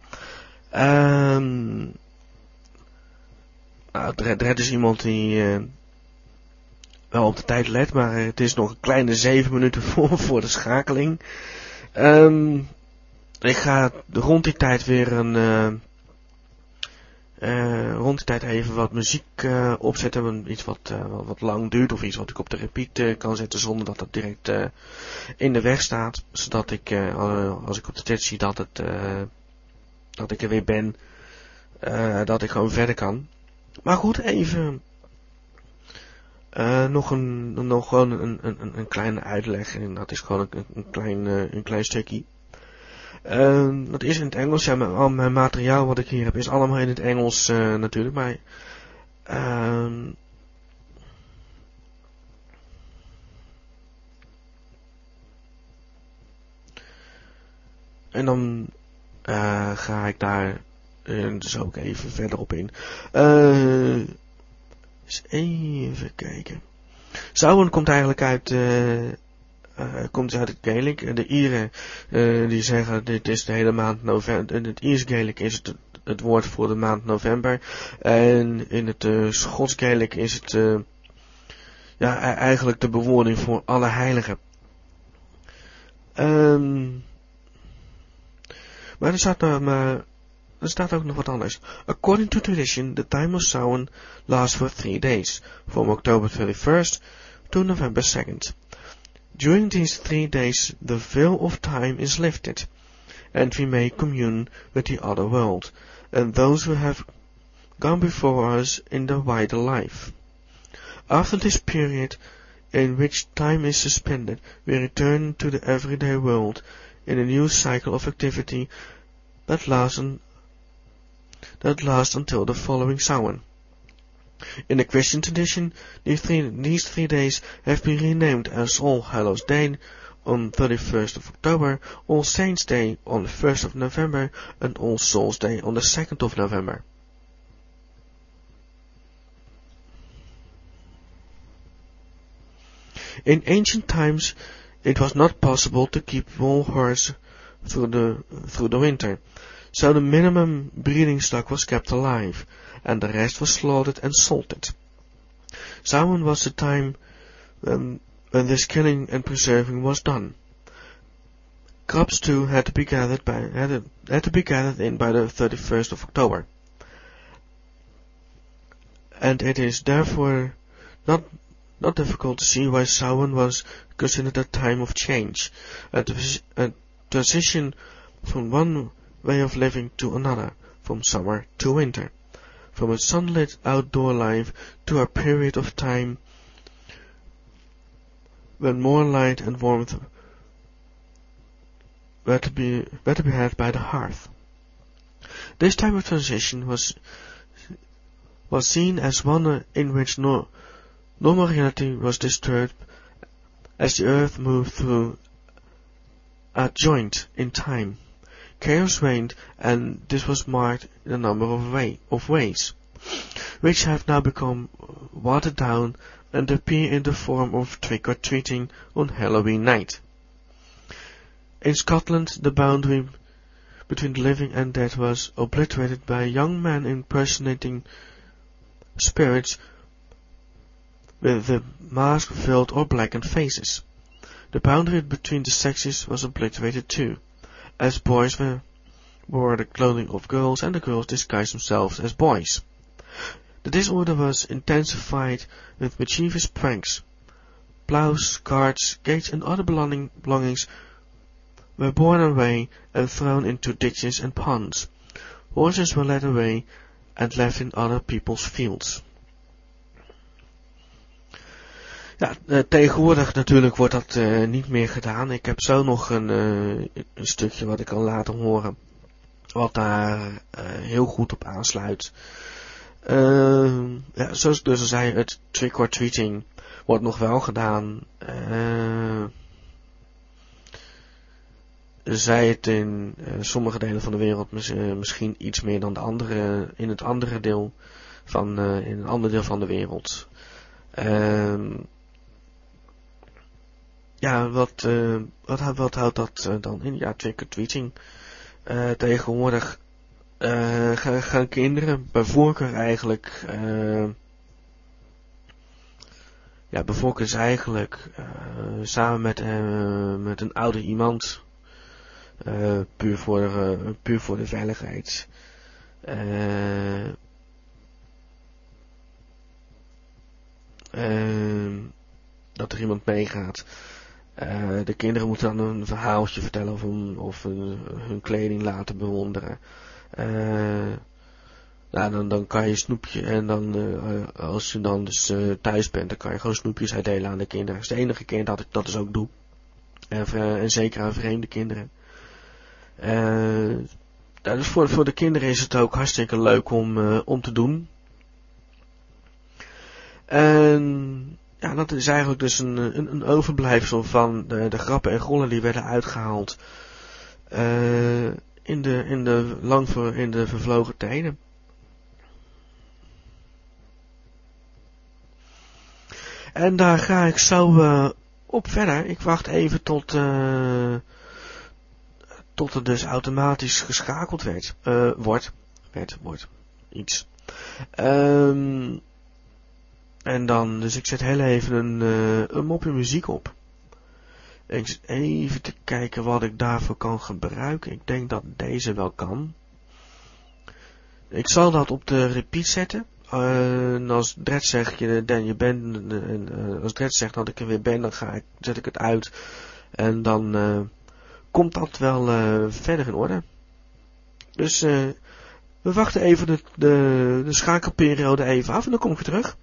Um, er, is iemand die uh, wel op de tijd let, maar het is nog een kleine zeven minuten voor, voor de schakeling. Um, ik ga rond die tijd weer een... Uh, rond die tijd even wat muziek uh, opzetten. Iets wat, uh, wat lang duurt of iets wat ik op de repeat kan zetten zonder dat dat direct in de weg staat. Zodat ik, als ik op de chat zie dat, het, dat ik er weer ben, dat ik gewoon verder kan. Maar goed, even nog, een, nog gewoon een, een, een kleine uitleg. En dat is gewoon een, een klein, een klein stukje. Uh, dat is in het Engels. Ja, al mijn materiaal wat ik hier heb is allemaal in het Engels uh, natuurlijk. Maar... Uh, en dan uh, ga ik daar uh, dus ook even verder op in. Eens even kijken. Zouden komt eigenlijk uit uh, komt uit het Gaelic. De Ieren uh, die zeggen dit is de hele maand november. In het Iers Gaelic is het het woord voor de maand november. En in het Schots Gaelic is het ja, e-, eigenlijk de bewoording voor alle heiligen. Um, maar er staat, maar er staat ook nog wat anders. According to tradition, the time of Samhain lasts for three days, from October 31st to November 2nd. During these three days the veil of time is lifted, and we may commune with the other world, and those who have gone before us in the wider life. After this period, in which time is suspended, we return to the everyday world, in a new cycle of activity that lasts, that lasts until the following Samhain. In the Christian tradition, these three, these three days have been renamed as All Hallows Day on 31st of October, All Saints Day on the 1st of November, and All Souls Day on the 2nd of November. In ancient times, it was not possible to keep wool herds through the, through the winter, so the minimum breeding stock was kept alive, and the rest was slaughtered and salted. Samhain was the time when, when this killing and preserving was done. Crops too had to be gathered by, had, had to be gathered in by the 31st of October. And it is therefore not not difficult to see why Samhain was considered a time of change, a, a transition from one way of living to another, from summer to winter, from a sunlit outdoor life to a period of time when more light and warmth were to be, were to be had by the hearth. This time of transition was was seen as one in which no Normal reality was disturbed as the earth moved through a joint in time. Chaos reigned, and this was marked in a number of, way, of ways, which have now become watered down and appear in the form of trick-or-treating on Halloween night. In Scotland, the boundary between the living and dead was obliterated by a young man impersonating spirits with the mask filled or blackened faces. The boundary between the sexes was obliterated too, as boys wore the clothing of girls and the girls disguised themselves as boys. The disorder was intensified with mischievous pranks. Plows, carts, gates and other belonging, belongings were borne away and thrown into ditches and ponds. Horses were led away and left in other people's fields. Ja, uh, tegenwoordig natuurlijk wordt dat uh, niet meer gedaan. Ik heb zo nog een, uh, een, stukje wat ik kan laten horen. Wat daar heel goed op aansluit. ja, zoals ik dus al zei, het trick-or-treating wordt nog wel gedaan. zij het in sommige delen van de wereld misschien iets meer dan de andere, in het andere deel van, in een ander deel van de wereld. Ehm ja, wat, uh, wat, wat houdt dat uh, dan in? Ja, trick-or-treating. Uh, tegenwoordig gaan, gaan, kinderen, bij voorkeur eigenlijk, ja, bij voorkeur is eigenlijk samen met, met een ouder iemand, puur, voor, puur voor de veiligheid. dat er iemand meegaat. Uh, de kinderen moeten dan een verhaaltje vertellen of, hun, of hun, kleding laten bewonderen. Nou, dan, dan kan je snoepje en dan, uh, als je dan dus thuis bent, dan kan je gewoon snoepjes uitdelen aan de kinderen. Dat is de enige keer dat ik dat dus ook doe. en zeker aan vreemde kinderen. Dus voor, voor de kinderen is het ook hartstikke leuk om, om te doen. En ja, dat is eigenlijk dus een, een, een overblijfsel van de, de, grappen en rollen die werden uitgehaald uh, in, de, in, de lang in de vervlogen tijden. En daar ga ik zo uh, op verder. Ik wacht even tot, uh, tot er dus automatisch geschakeld werd, wordt. Werd, wordt, iets. Um, en dan, dus ik zet heel even een, uh, een mopje muziek op. Ik even te kijken wat ik daarvoor kan gebruiken. Ik denk dat deze wel kan. Ik zal dat op de repeat zetten. En als Dred zegt, je, dan je bent, uh, als Dred zegt dat ik er weer ben, dan ga ik, zet ik het uit. En dan uh, komt dat wel verder in orde. Dus we wachten even de, de, de schakelperiode even af en dan kom ik weer terug.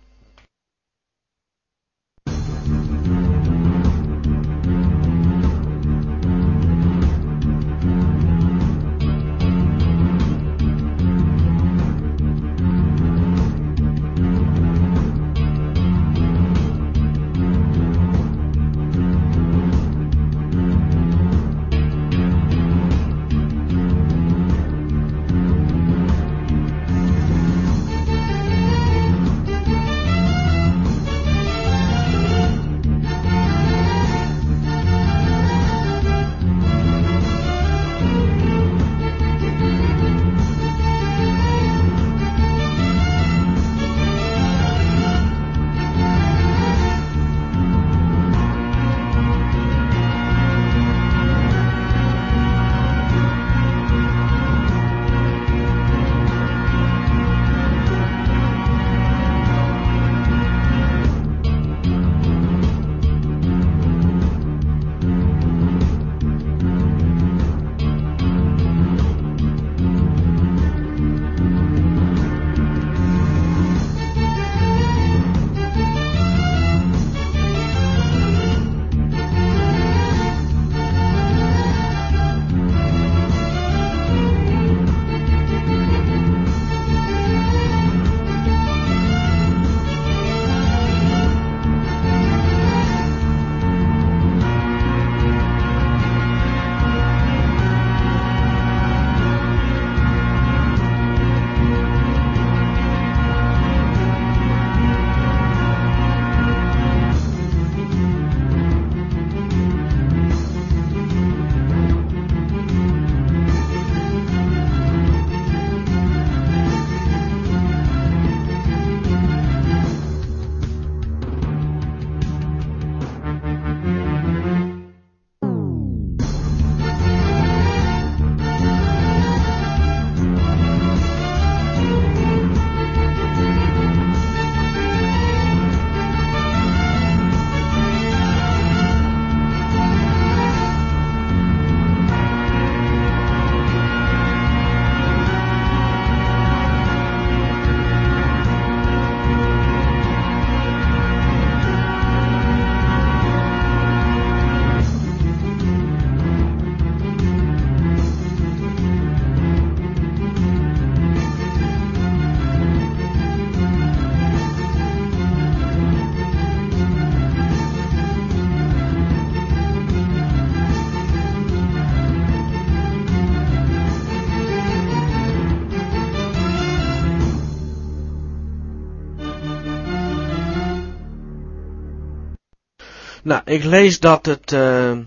Nou, ik lees dat het... Uh,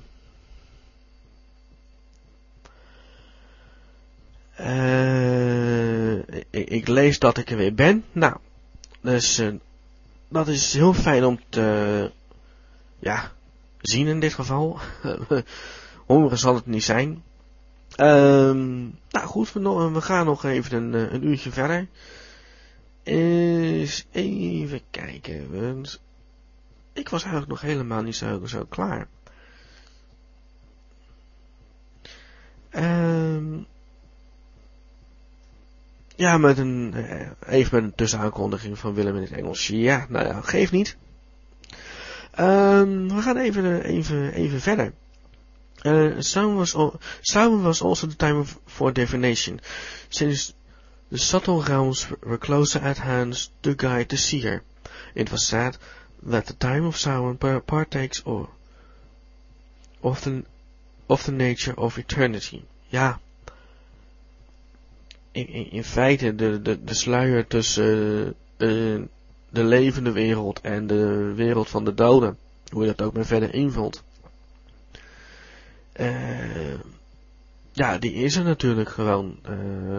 ik, lees dat ik er weer ben. Nou, dus uh, dat is heel fijn om te ja, zien in dit geval. Honger zal het niet zijn. Um, nou goed, we, we, gaan nog even een, een uurtje verder. Eens even kijken. Ik was eigenlijk nog helemaal niet zo, zo klaar. Um, ja, met een, eh, even met een tussenaankondiging van Willem in het Engels. Ja, nou ja, geeft niet. Um, we gaan even, even, even verder. Uh, was al, was also the time of, for divination, since the subtle realms were closer at hand to guide the seer. It was said that the time of Samhain partakes of, the, of the nature of eternity. Ja, in, in, feite de, de, de sluier tussen uh, de levende wereld en de wereld van de doden. Hoe je dat ook maar verder invult. Uh, ja, die is er natuurlijk gewoon,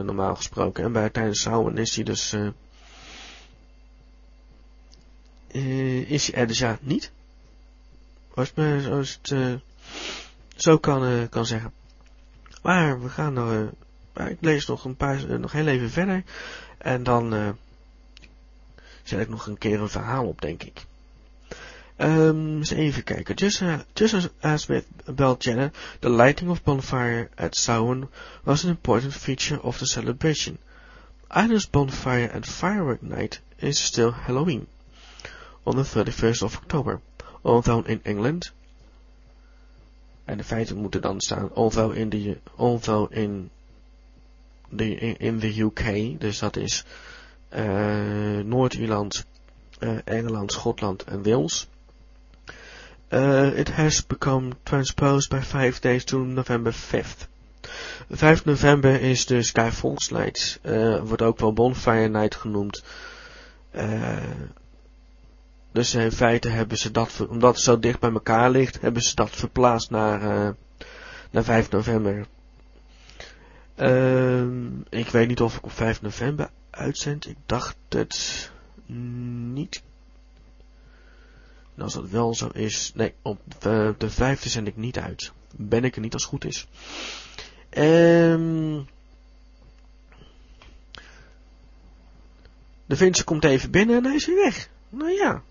normaal gesproken. En bij tijdens Samhain is die dus, uh, is hij er dus ja niet. Als zoals het zo kan, kan zeggen. Maar we gaan maar ik lees nog een paar, nog heel even verder. En dan zet ik nog een keer een verhaal op, denk ik. Um, eens even kijken. Just, as with Jenner, the lighting of bonfire at Samhain was an important feature of the celebration. Ireland's bonfire and firework night is still Halloween, on the 31st of October, although in England, en de feiten moeten dan staan, although in, the, although in de, in de UK, dus dat is uh, Noord-Ierland, uh, Engeland, Schotland en Wales. Uh, it has become transposed by five days to November 5th. 5 november is de Sky Falls Night, wordt ook wel Bonfire Night genoemd. Dus in feite hebben ze dat, omdat het zo dicht bij elkaar ligt, hebben ze dat verplaatst naar, uh, naar 5 november. Um, ik weet niet of ik op 5 november uitzend. Ik dacht het niet. En als dat wel zo is... Nee, op de, de 5e zend ik niet uit. Ben ik er niet als het goed is. Um, de Vincent komt even binnen en hij is weer weg. Nou ja.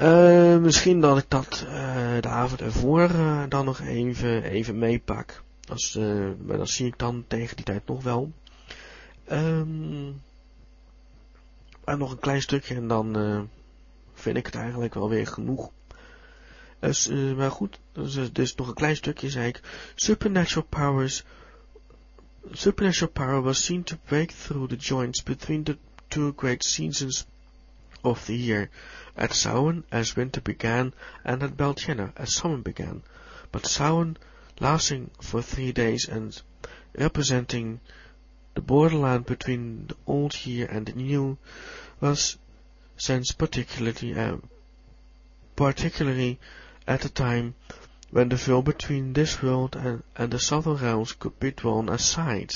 Uh, misschien dat ik dat uh, de avond ervoor uh, dan nog even, even meepak. Als, maar dat zie ik dan tegen die tijd nog wel. Um, maar nog een klein stukje en dan vind ik het eigenlijk wel weer genoeg. Dus, maar goed, dus, dus nog een klein stukje zei ik. Supernatural powers Supernatural power was seen to break through the joints between the two great seasons of the year, at Samhain as winter began, and at Beltane as summer began, but Samhain lasting for three days and representing the borderland between the old year and the new, was since particularly, uh, particularly at the time when the veil between this world and, the southern realms could be drawn aside.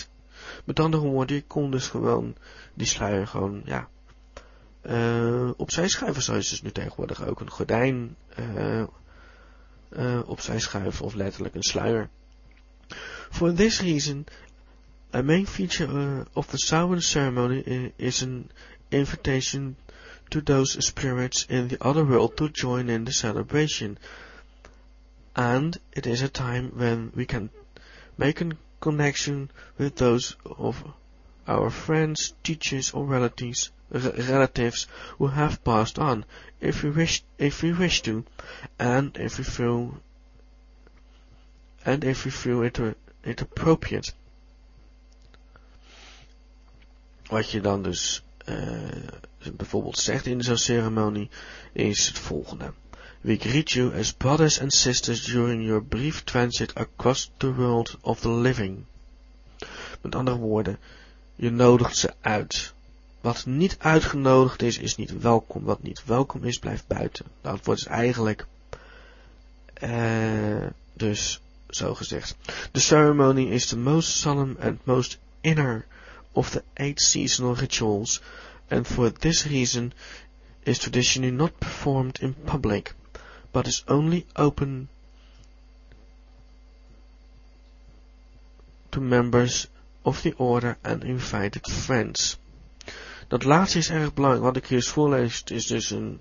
Met andere woorden, je kon dus gewoon die sluier gewoon, ja, uh, opzij schuiven. Zo is dus nu tegenwoordig ook een gordijn uh, uh, opzij schuiven of letterlijk een sluier. For this reason, a main feature of the Samhain ceremony is an invitation to those spirits in the other world to join in the celebration. And it is a time when we can make a connection with those of our friends, teachers or relatives relatives who have passed on, if we wish, if we wish to, and if we feel, and if we feel it, it appropriate. Wat je dan dus uh, bijvoorbeeld zegt in zo'n ceremonie is het volgende. We greet you as brothers and sisters during your brief transit across the world of the living. Met andere woorden, je nodigt ze uit wat niet uitgenodigd is, is niet welkom. Wat niet welkom is, blijft buiten. Dat wordt dus eigenlijk uh, dus zo gezegd. The ceremony is the most solemn and most inner of the eight seasonal rituals, and for this reason is traditionally not performed in public, but is only open to members of the order and invited friends. Dat laatste is erg belangrijk. Wat ik hier eens voorlees is dus een,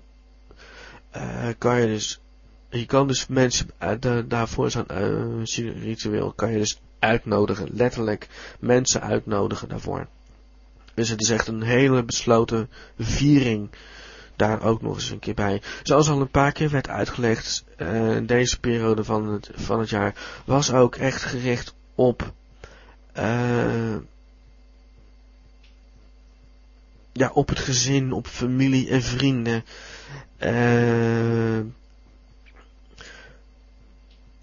uh, kan je dus, je kan dus mensen, uh, daarvoor zo'n uh, ritueel, kan je dus uitnodigen, letterlijk mensen uitnodigen daarvoor. Dus het is echt een hele besloten viering daar ook nog eens een keer bij. Zoals al een paar keer werd uitgelegd, uh, deze periode van het, van het jaar was ook echt gericht op uh, ja, op het gezin, op familie en vrienden. Uh,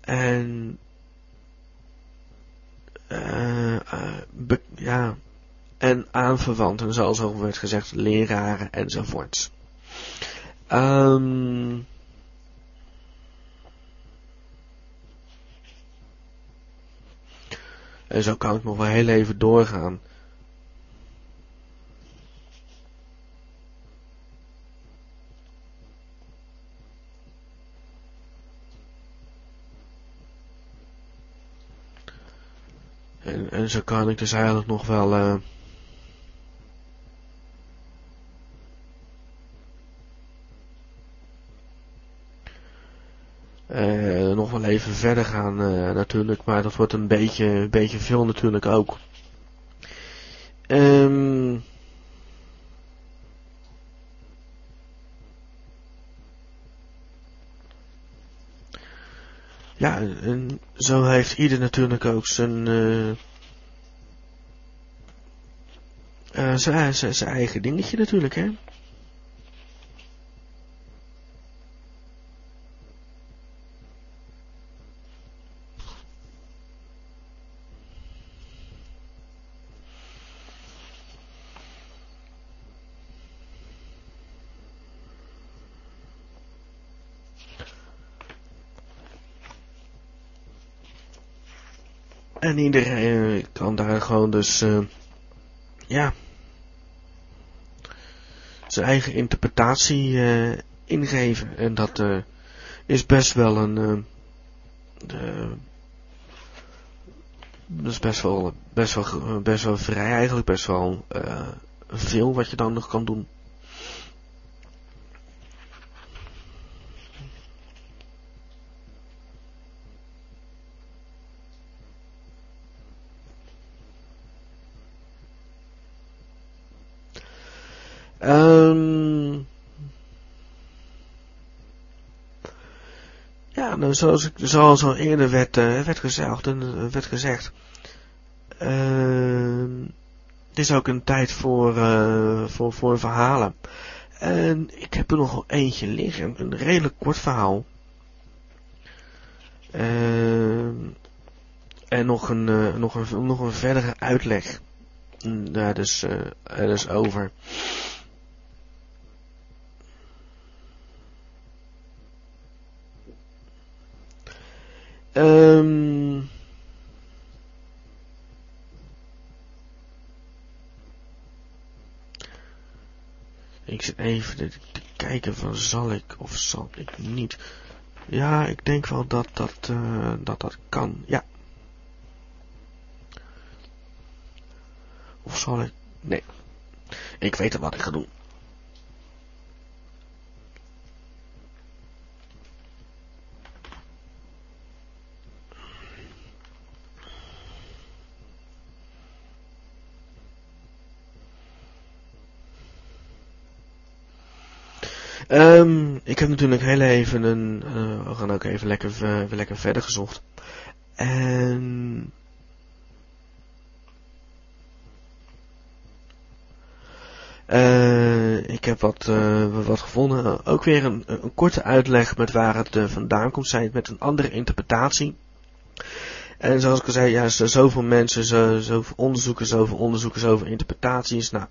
en uh, uh, ja, en aanverwanten, zoals al werd gezegd, leraren enzovoorts. Um, en zo kan ik nog wel heel even doorgaan. En, en zo kan ik dus eigenlijk nog wel... Uh, uh, nog wel even verder gaan uh, natuurlijk, maar dat wordt een beetje, een beetje veel natuurlijk ook. Um, Ja, en zo heeft ieder natuurlijk ook zijn, uh, zijn, eigen dingetje natuurlijk, hè. En iedereen kan daar gewoon dus, uh, ja, zijn eigen interpretatie uh, ingeven. En dat uh, is best wel een, dat is best wel, best wel, best wel vrij eigenlijk, best wel veel wat je dan nog kan doen. Um, ja, nou, zoals, ik, zoals al eerder werd, uh, werd gezegd, uh, werd gezegd uh, het is ook een tijd voor, voor, voor verhalen. En ik heb er nog eentje liggen, een redelijk kort verhaal. en nog een, nog, een, nog een verdere uitleg daar dus, er dus over. Um, ik zit even te, kijken van zal ik of zal ik niet. Ja, ik denk wel dat dat, uh, dat, dat kan. Ja. Of zal ik... Nee. Ik weet wat ik ga doen. Um, ik heb natuurlijk heel even een, uh, we gaan ook even lekker, uh, lekker verder gezocht. En uh, ik heb wat, wat gevonden. Ook weer een, een, korte uitleg met waar het vandaan komt. Zij met een andere interpretatie. En zoals ik al zei, ja, zoveel mensen, zo, zoveel onderzoeken, zoveel onderzoeken, zoveel interpretaties. Nou,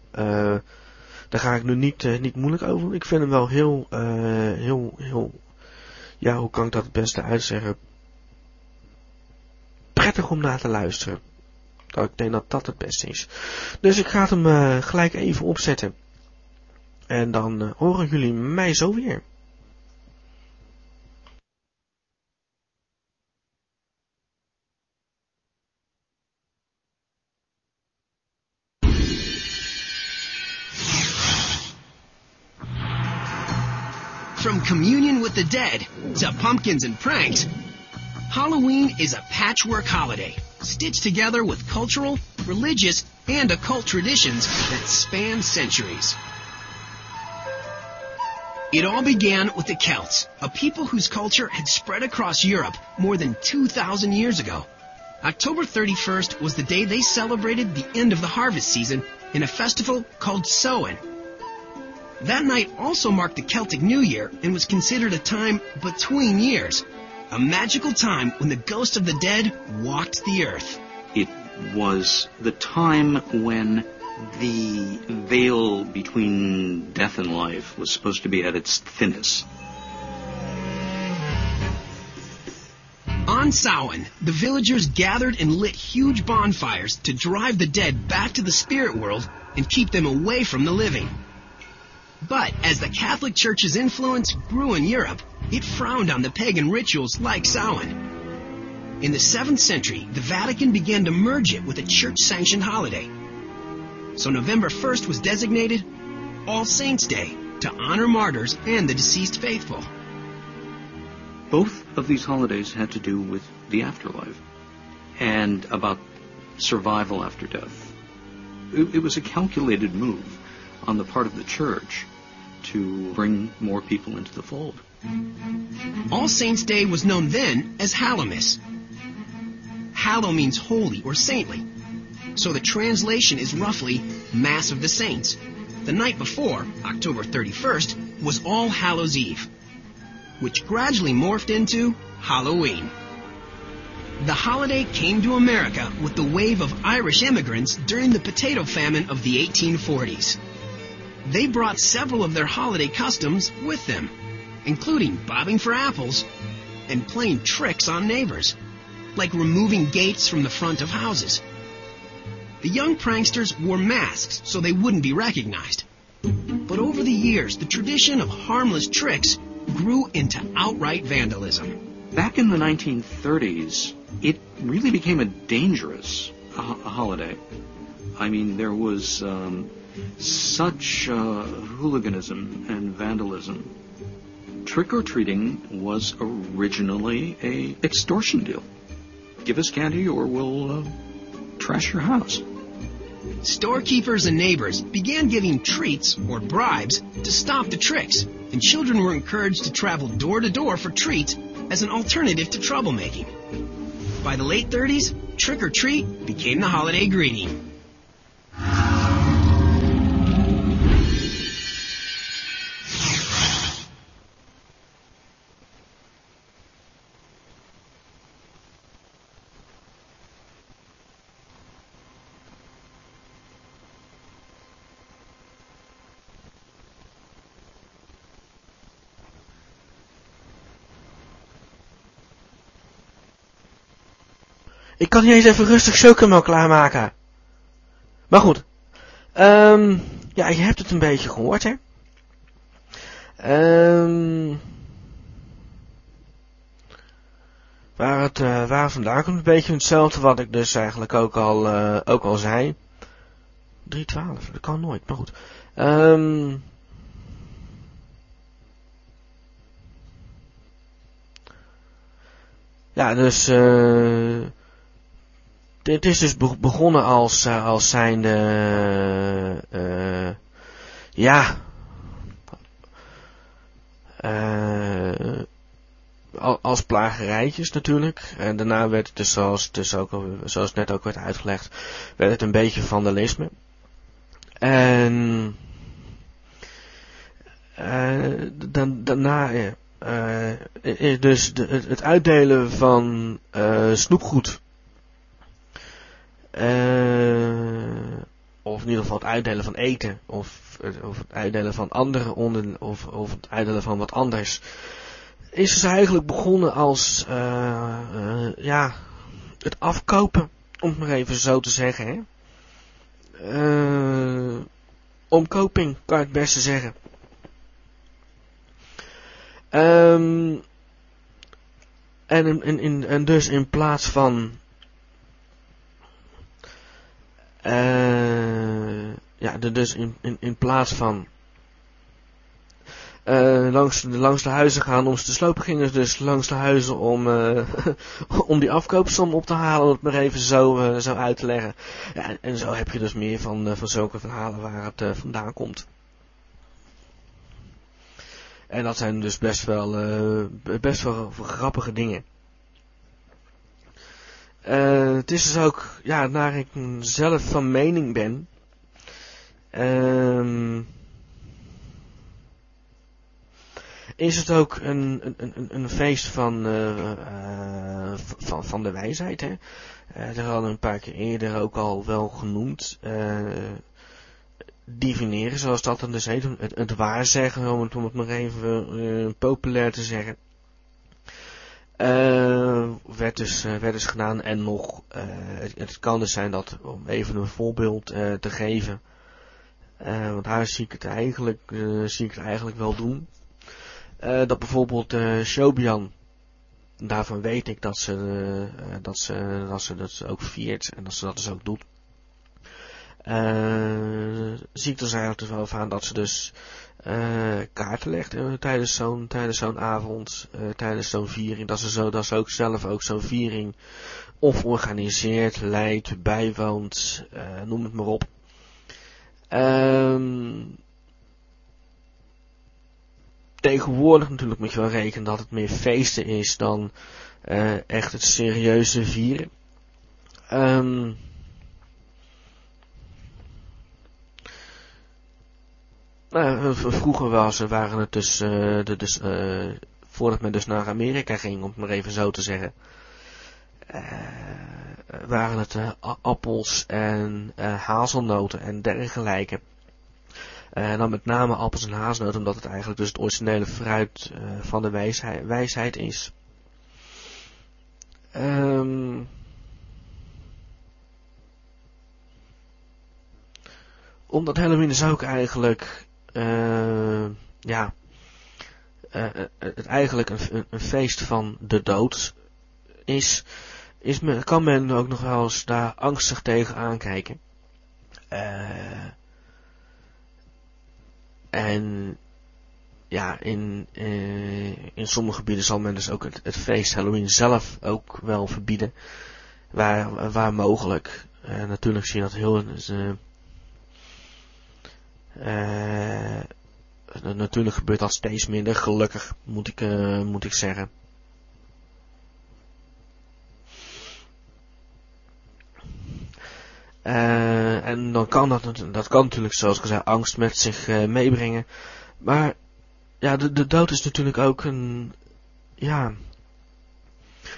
daar ga ik nu niet, niet moeilijk over. Ik vind hem wel heel, heel, heel, ja, hoe kan ik dat het beste uitzeggen? Prettig om naar te luisteren. Nou, ik denk dat dat het beste is. Dus ik ga hem gelijk even opzetten. En dan horen jullie mij zo weer. Communion with the dead to pumpkins and pranks, Halloween is a patchwork holiday stitched together with cultural, religious, and occult traditions that span centuries. It all began with the Celts, a people whose culture had spread across Europe more than 2,000 years ago. October 31st was the day they celebrated the end of the harvest season in a festival called Samhain, that night also marked the Celtic New Year and was considered a time between years, a magical time when the ghost of the dead walked the earth. It was the time when the veil between death and life was supposed to be at its thinnest. On Samhain, the villagers gathered and lit huge bonfires to drive the dead back to the spirit world and keep them away from the living. But as the Catholic Church's influence grew in Europe, it frowned on the pagan rituals like Samhain. In the 7th century, the Vatican began to merge it with a church-sanctioned holiday. So November 1st was designated All Saints' Day to honor martyrs and the deceased faithful. Both of these holidays had to do with the afterlife and about survival after death. It, it was a calculated move on the part of the church to bring more people into the fold. All Saints' Day was known then as Hallowmas. Hallow means holy or saintly, so the translation is roughly Mass of the Saints. The night before, October 31st, was All Hallows Eve, which gradually morphed into Halloween. The holiday came to America with the wave of Irish immigrants during the potato famine of the 1840s they brought several of their holiday customs with them, including bobbing for apples and playing tricks on neighbors, like removing gates from the front of houses. The young pranksters wore masks so they wouldn't be recognized. But over the years, the tradition of harmless tricks grew into outright vandalism. Back in the 1930s, it really became a dangerous uh, holiday. I mean, there was um, such uh, hooliganism and vandalism. Trick or treating was originally a extortion deal. Give us candy or we'll uh, trash your house. Storekeepers and neighbors began giving treats or bribes to stop the tricks, and children were encouraged to travel door to door for treats as an alternative to troublemaking. By the late 30s, trick or treat became the holiday greeting. Ik kan niet eens even rustig chocomel klaarmaken. Maar goed. Um, ja, je hebt het een beetje gehoord, hè. Um, waar het uh, waar vandaan komt, een beetje hetzelfde wat ik dus eigenlijk ook al, uh, ook al zei. 3.12, dat kan nooit, maar goed. Um, ja, dus... Uh, dit is dus begonnen als, uh, als zijnde, uh, ja, uh, als plagerijtjes natuurlijk. En daarna werd het dus, zoals, dus ook, zoals net ook werd uitgelegd, werd het een beetje vandalisme. En dan, daarna is dus de, het uitdelen van snoepgoed of of in ieder geval het uitdelen van eten, of, of het uitdelen van andere of, of het uitdelen van wat anders, is dus eigenlijk begonnen als, uh, ja, het afkopen, om het maar even zo te zeggen, hè. Omkoping, kan ik het beste zeggen. Um, en, in, in, en dus in plaats van uh, ja, dus in, in, in plaats van uh, langs, langs de huizen gaan om ze te slopen, gingen ze dus langs de huizen om, uh, om die afkoopsom op te halen, om het maar even zo, zo uit te leggen. Ja, en zo heb je dus meer van, van zulke verhalen waar het vandaan komt. En dat zijn dus best wel, best wel grappige dingen. Uh, het is dus ook, ja, naar ik zelf van mening ben. Uh, is het ook een, een, een, een feest van, uh, uh, van, van de wijsheid, hè? Dat hadden een paar keer eerder ook al wel genoemd. divineren, zoals dat dan dus heet. Het, het waarzeggen, om het, om het maar even populair te zeggen. Uh, werd, dus, uh, werd dus gedaan en nog, het, het, kan dus zijn dat, om even een voorbeeld te geven, want daar zie ik het eigenlijk, zie ik het eigenlijk wel doen, dat bijvoorbeeld Shobian, daarvan weet ik dat ze, dat ze, dat ze dat ook viert en dat ze dat dus ook doet. Zie ik dus eigenlijk wel van dat ze dus uh, kaarten legt uh, tijdens zo'n tijdens zo'n avond, uh, tijdens zo'n viering, dat ze zo dat ze ook zelf ook zo'n viering of organiseert, leidt, bijwoont, noem het maar op. Um, tegenwoordig natuurlijk moet je wel rekenen dat het meer feesten is dan echt het serieuze vieren. Um, Nou, vroeger was, waren het dus, uh, dus uh, voordat men dus naar Amerika ging, om het maar even zo te zeggen, uh, waren het appels en hazelnoten en dergelijke. En dan met name appels en hazelnoten, omdat het eigenlijk dus het originele fruit van de wijsheid, wijsheid is. Um, omdat Halloween is ook eigenlijk ja, uh, het eigenlijk een, een, feest van de dood is, is kan men ook nog wel eens daar angstig tegen aankijken. Uh, en ja, in, in sommige gebieden zal men dus ook het, feest Halloween zelf ook wel verbieden. Waar, waar mogelijk. natuurlijk zie je dat heel uh, natuurlijk gebeurt dat steeds minder, gelukkig moet ik, uh, moet ik zeggen. Uh, en dan kan dat, dat kan natuurlijk, zoals ik zei, angst met zich meebrengen. Maar ja, de, de dood is natuurlijk ook een, ja,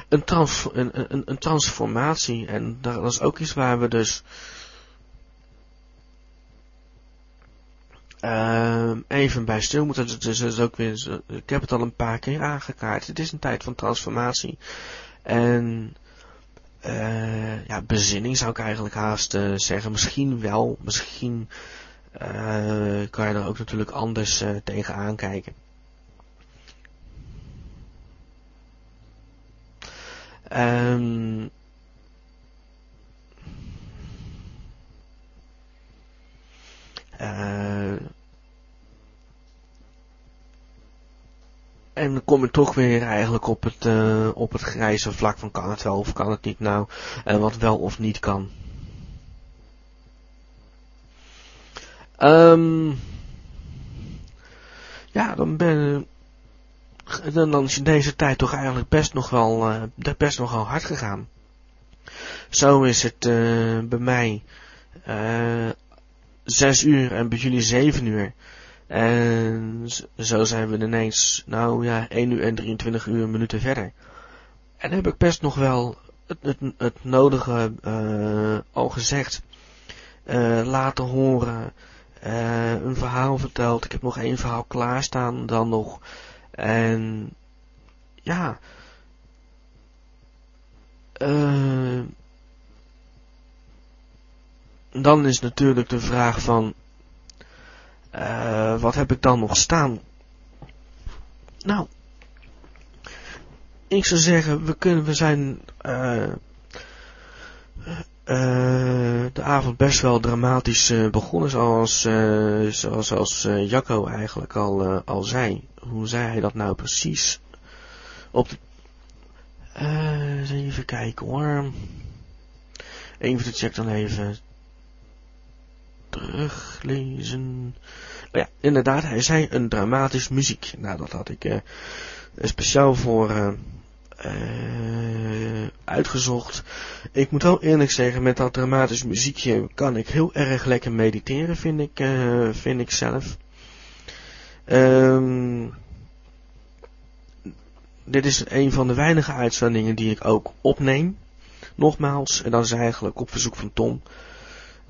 een, trans, een, een, een transformatie. En dat is ook iets waar we dus Uh, even bij stil moeten. Is, het is ook weer, ik heb het al een paar keer aangekaart. Het is een tijd van transformatie. En uh, ja, bezinning zou ik eigenlijk haast uh, zeggen. Misschien wel, misschien uh, kan je er ook natuurlijk anders tegenaan kijken. Um, Uh, en dan kom ik toch weer eigenlijk op het, uh, op het grijze vlak van kan het wel of kan het niet nou. En wat wel of niet kan. Um, ja, dan ben dan, dan is deze tijd toch eigenlijk best nog wel, uh, best nog wel hard gegaan. Zo is het bij mij uh, zes uur en bij jullie zeven uur. En zo zijn we ineens, nou ja, 1 uur en 23 uur minuten verder. En heb ik best nog wel het, het, het nodige uh, al gezegd. laten horen. een verhaal verteld. Ik heb nog één verhaal klaarstaan dan nog. En ja. Dan is natuurlijk de vraag van. wat heb ik dan nog staan? Nou, ik zou zeggen, we, kunnen, we zijn uh, uh, de avond best wel dramatisch begonnen, zoals, zoals, Jacco eigenlijk al, al zei. Hoe zei hij dat nou precies? Op de... even kijken hoor. Even check dan even teruglezen. Oh ja, inderdaad, hij zei een dramatisch muziek. Nou, dat had ik speciaal voor uh, uitgezocht. Ik moet wel eerlijk zeggen, met dat dramatisch muziekje kan ik heel erg lekker mediteren, vind ik, uh, vind ik zelf. Um, dit is een van de weinige uitzendingen die ik ook opneem. Nogmaals, en dat is eigenlijk op verzoek van Tom.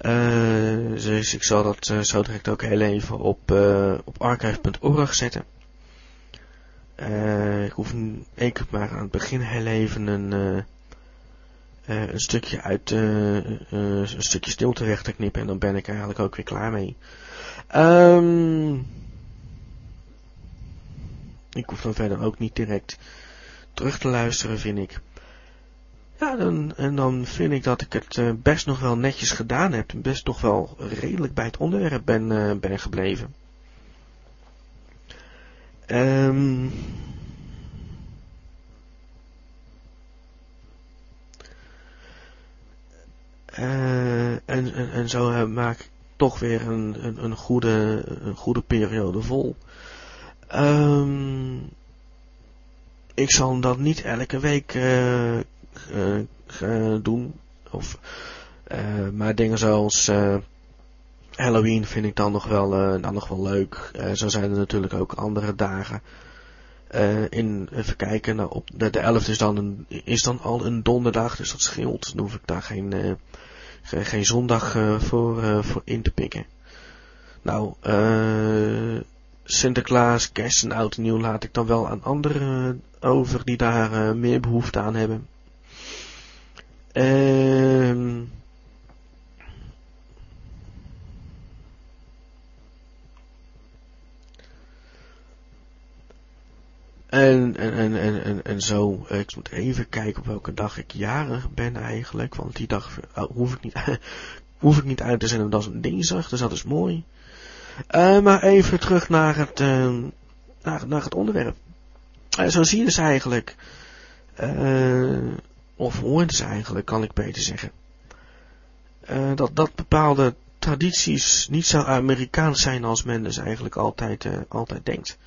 Dus ik zal dat uh, zo direct ook heel even op, uh, op archive.org zetten. Ik hoef keer maar aan het begin heel even een, een stukje uit, een stukje stilte weg te knippen en dan ben ik eigenlijk ook weer klaar mee. Um, ik hoef dan verder ook niet direct terug te luisteren, vind ik. Ja, dan, en dan vind ik dat ik het best nog wel netjes gedaan heb. Best nog wel redelijk bij het onderwerp ben, ben gebleven. Um, uh, en, en, en zo maak ik toch weer een, een, goede, een goede periode vol. Um, ik zal dat niet elke week doen. Of, maar dingen zoals Halloween vind ik dan nog wel, dan nog wel leuk. Zo zijn er natuurlijk ook andere dagen. In, even kijken, nou, op de, de 11 is dan, is dan al een donderdag, dus dat scheelt. Dan hoef ik daar geen, geen, geen, zondag voor, voor in te pikken. Nou, Sinterklaas, kerst en oud en nieuw laat ik dan wel aan anderen over die daar meer behoefte aan hebben. Ehm En, en, en, en, en, en zo, eh, ik moet even kijken op welke dag ik jarig ben eigenlijk, want die dag oh, hoef, ik niet, hoef ik niet uit te zenden, dat is een dinsdag, dus dat is mooi. Uh, maar even terug naar het, uh, naar, naar het onderwerp. Uh, zo zie je dus eigenlijk, of hoor dus eigenlijk, kan ik beter zeggen, dat, dat bepaalde tradities niet zo Amerikaans zijn als men dus eigenlijk altijd, altijd denkt.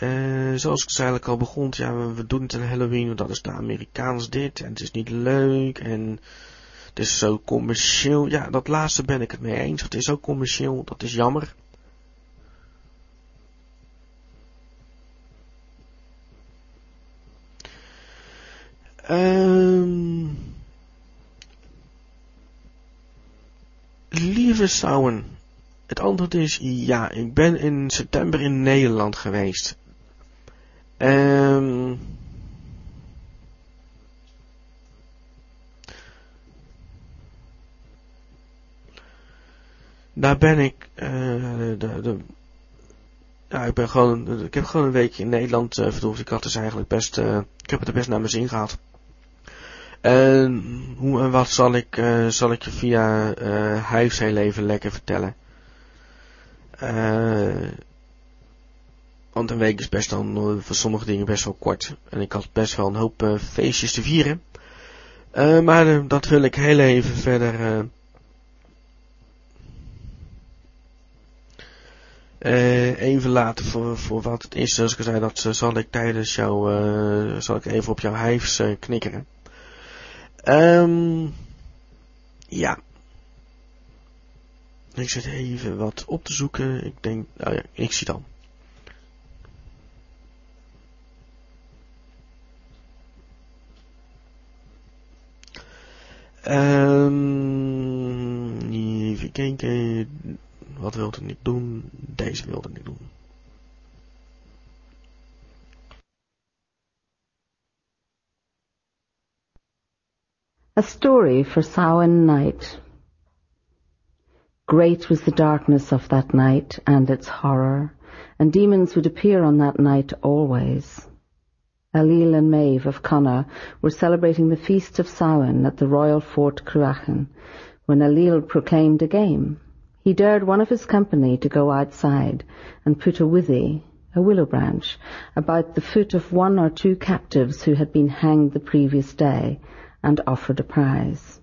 Uh, zoals ik eigenlijk al begon, ja, we doen het aan Halloween, dat is de Amerikaans dit, en het is niet leuk, en het is zo commercieel. Ja, dat laatste ben ik het mee eens, het is ook commercieel, dat is jammer. Um, lieve Sauwen, het antwoord is ja, ik ben in september in Nederland geweest. Um, daar ben ik, uh, de, de, ja, ik ben gewoon, ik heb gewoon een weekje in Nederland uh, verdoofd. Ik had dus eigenlijk best, uh, ik heb het er best naar mijn zin gehad. En hoe en wat zal ik, uh, zal ik je via uh, Huis heel even lekker vertellen. Uh, want een week is best dan voor sommige dingen best wel kort. En ik had best wel een hoop feestjes te vieren. Maar dat wil ik heel even verder even laten voor, voor wat het is. Zoals ik zei, dat zal ik tijdens jou, zal ik even op jouw hijfs knikkeren. Um, ja. Ik zit even wat op te zoeken. Ik denk, nou ja, ik zie dan. Um, gekeken. Wat wilde niet doen? Deze wilde niet doen. A story for Samhain night. Great was the darkness of that night and its horror, and demons would appear on that night always. Alil and Maeve of Connor were celebrating the feast of Samhain at the royal fort Cruachan when Alil proclaimed a game. He dared one of his company to go outside and put a withy, a willow branch, about the foot of one or two captives who had been hanged the previous day and offered a prize.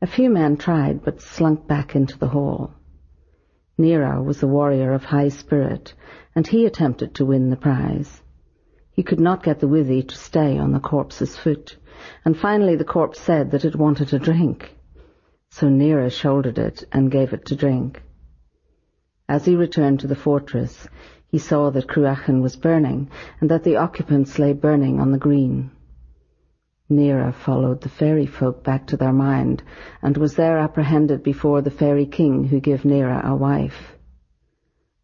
A few men tried, but slunk back into the hall. Nero was a warrior of high spirit, and he attempted to win the prize. He could not get the withy to stay on the corpse's foot, and finally the corpse said that it wanted a drink. So Nero shouldered it and gave it to drink. As he returned to the fortress, he saw that Cruachan was burning, and that the occupants lay burning on the green. Nera followed the fairy folk back to their mind, and was there apprehended before the fairy king who gave Nera a wife.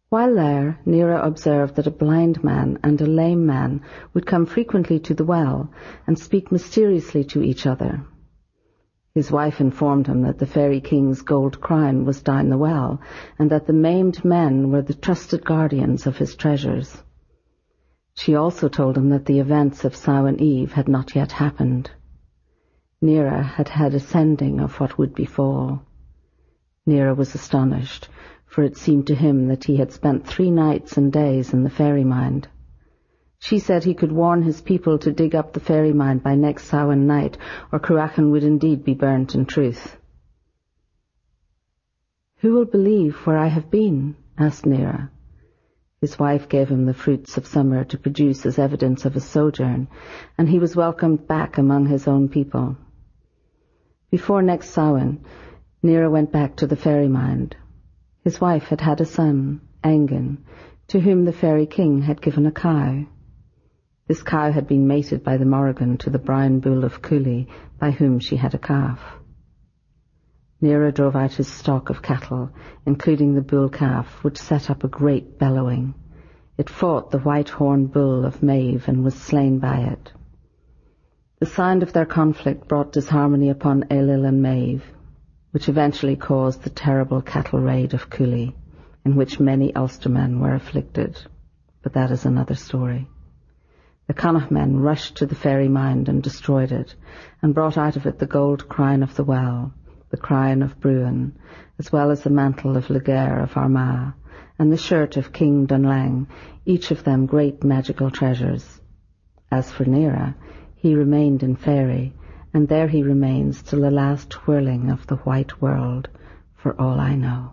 While there, Nera observed that a blind man and a lame man would come frequently to the well and speak mysteriously to each other. His wife informed him that the fairy king's gold crown was down the well, and that the maimed men were the trusted guardians of his treasures. She also told him that the events of Samhain Eve had not yet happened. Nera had had a sending of what would befall. Nera was astonished, for it seemed to him that he had spent three nights and days in the fairy mind. She said he could warn his people to dig up the fairy mine by next Samhain night, or Cruachan would indeed be burnt in truth. Who will believe where I have been? asked Nera. His wife gave him the fruits of summer to produce as evidence of his sojourn, and he was welcomed back among his own people. Before next Samhain, Nera went back to the fairy mind. His wife had had a son, Engen, to whom the fairy king had given a cow. This cow had been mated by the Morrigan to the brown bull of Cooley, by whom she had a calf. Nera drove out his stock of cattle, including the bull calf, which set up a great bellowing. It fought the white-horned bull of Maeve and was slain by it. The sound of their conflict brought disharmony upon Ailill and Maeve, which eventually caused the terrible cattle raid of Cooley, in which many Ulstermen were afflicted. But that is another story. The Connacht men rushed to the fairy mound and destroyed it, and brought out of it the gold crown of the well, the crown of Bruin, as well as the mantle of Laguerre of Armagh, and the shirt of King Dunlang, each of them great magical treasures. As for Nera, he remained in Fairy, and there he remains till the last whirling of the white world, for all I know.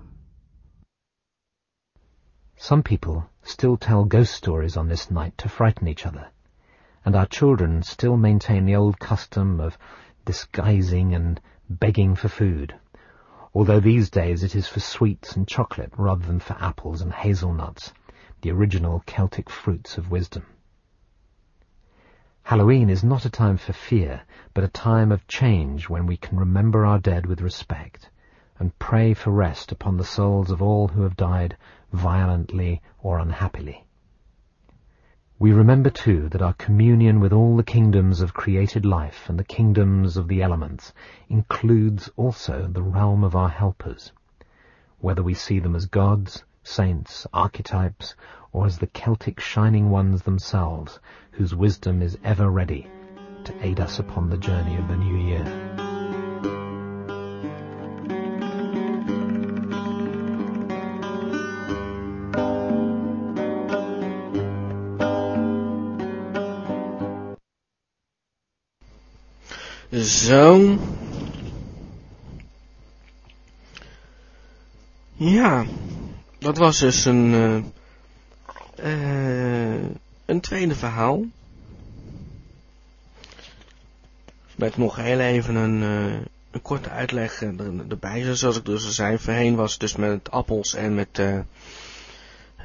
Some people still tell ghost stories on this night to frighten each other, and our children still maintain the old custom of disguising and begging for food, although these days it is for sweets and chocolate rather than for apples and hazelnuts, the original Celtic fruits of wisdom. Halloween is not a time for fear, but a time of change when we can remember our dead with respect and pray for rest upon the souls of all who have died violently or unhappily. We remember too that our communion with all the kingdoms of created life and the kingdoms of the elements includes also the realm of our helpers, whether we see them as gods, saints, archetypes, or as the Celtic shining ones themselves, whose wisdom is ever ready to aid us upon the journey of the new year. Zo. Ja, dat was dus een, uh, uh, een tweede verhaal. Met nog heel even een, uh, een korte uitleg erbij. Zoals ik dus al zei, voorheen was het dus met appels en met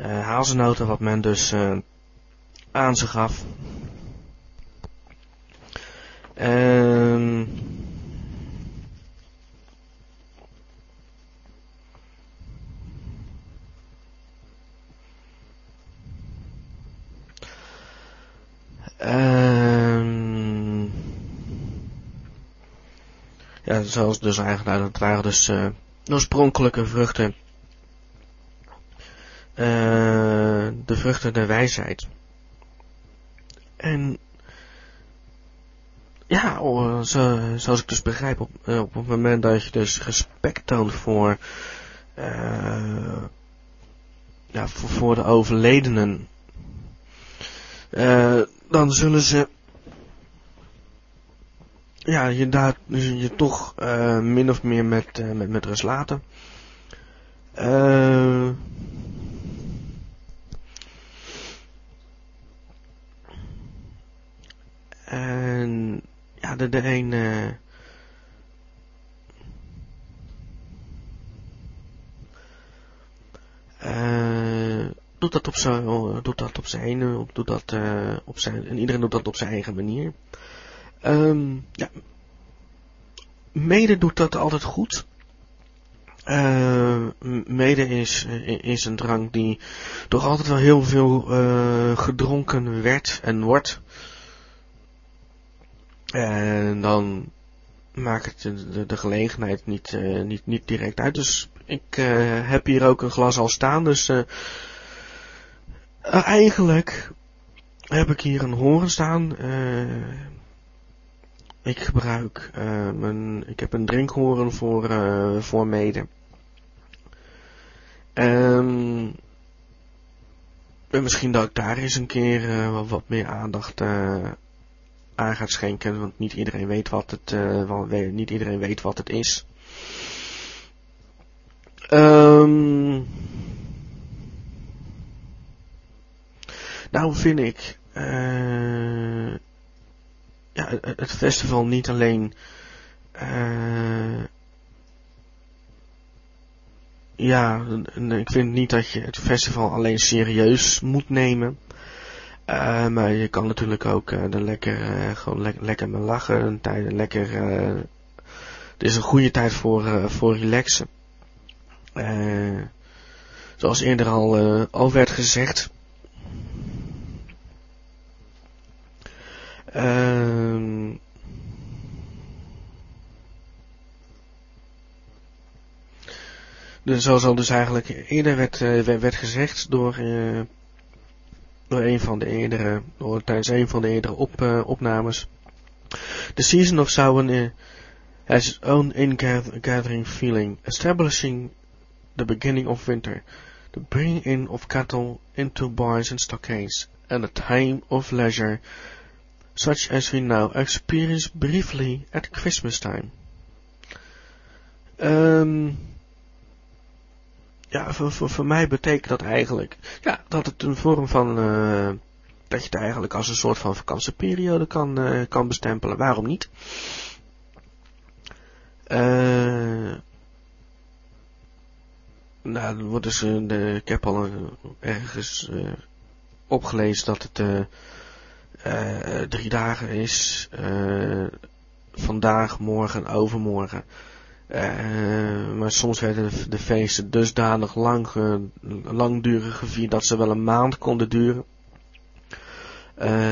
hazelnoten wat men dus aan ze gaf. Ehm, ehm, ja, zoals dus eigenlijk, dat waren dus uh, oorspronkelijke vruchten. Uh, de vruchten der wijsheid. En ja, oh, zo, zoals ik dus begrijp, op, uh, op het moment dat je dus respect toont voor, uh, ja, voor, voor de overledenen, uh, dan zullen ze ja, je, daar, je toch min of meer met, met, met rust laten. En de, de een. doet dat op zijn, doet dat op zijn, doet dat op zijn, en iedereen doet dat op zijn eigen manier. Um, ja, mede doet dat altijd goed. Uh, mede is, is een drank die toch altijd wel heel veel gedronken werd en wordt. En dan maakt het de, de gelegenheid niet, uh, niet, niet direct uit. Dus ik heb hier ook een glas al staan. Dus eigenlijk heb ik hier een horen staan. Ik gebruik mijn, ik heb een drinkhoren voor, voor mede. Um, en misschien dat ik daar eens een keer wat, wat, meer aandacht aan gaat schenken, want niet iedereen weet wat het, wat, niet iedereen weet wat het is. Um, nou vind ik, ja, het festival niet alleen uh, ja, ik vind niet dat je het festival alleen serieus moet nemen. Uh, maar je kan natuurlijk ook uh, er lekker, uh, gewoon le lekker mee lachen. Een tijd, lekker, het is een goede tijd voor, voor relaxen. zoals eerder al, al werd gezegd. Uh, dus zoals al dus eigenlijk eerder werd, werd gezegd door, door een van de eerdere, door, tijdens een van de eerdere uh, opnames. The season of Samhain has its own ingathering feeling, establishing the beginning of winter, the bringing in of cattle into barns and stockades, and a time of leisure such as we now experience briefly at Christmas time. Um, ja, voor, voor, voor mij betekent dat eigenlijk, ja, dat het een vorm van, uh, dat je het eigenlijk als een soort van vakantieperiode kan, uh, kan bestempelen. Waarom niet? Uh, nou, wordt dus, de, ik heb al ergens opgelezen dat het drie dagen is. Vandaag, morgen, overmorgen. Uh, maar soms werden de feesten dusdanig lang, langdurig gevierd dat ze wel een maand konden duren.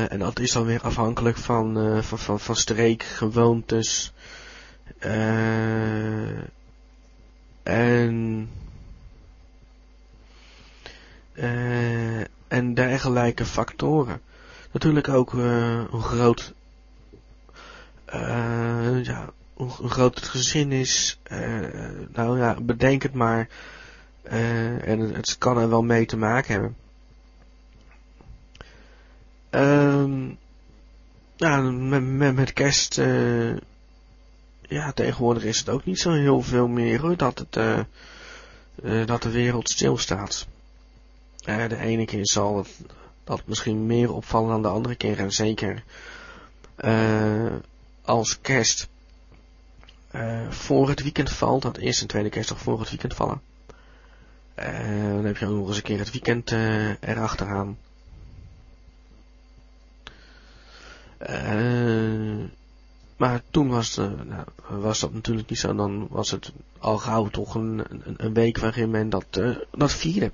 en dat is dan weer afhankelijk van, van, van, van streekgewoontes. en en dergelijke factoren natuurlijk ook uh, hoe groot, uh, ja, hoe, groot het gezin is. Uh, nou ja, bedenk het maar. en het kan er wel mee te maken hebben. Um, ja, met, met, met kerst, ja, tegenwoordig is het ook niet zo heel veel meer hoor, dat, het, dat de wereld stilstaat. de ene keer zal het dat misschien meer opvallen dan de andere keer. En zeker uh, als kerst uh, voor het weekend valt, dat eerste en tweede kerst toch voor het weekend vallen. Uh, dan heb je ook nog eens een keer het weekend uh, erachteraan. Maar toen was, nou, was dat natuurlijk niet zo. Dan was het al gauw toch een, een, een week waarin men dat, dat vierde.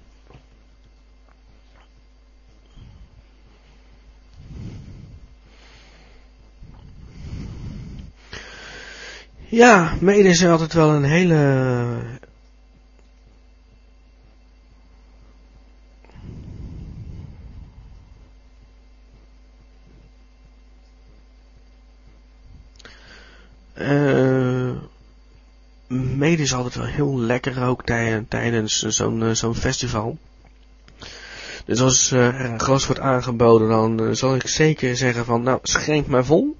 Ja, mede is altijd wel een hele... Uh, mede is altijd wel heel lekker ook tij tijdens zo'n uh, zo'n festival. Dus als uh, er een glas wordt aangeboden, dan zal ik zeker zeggen van, nou, schenk maar vol.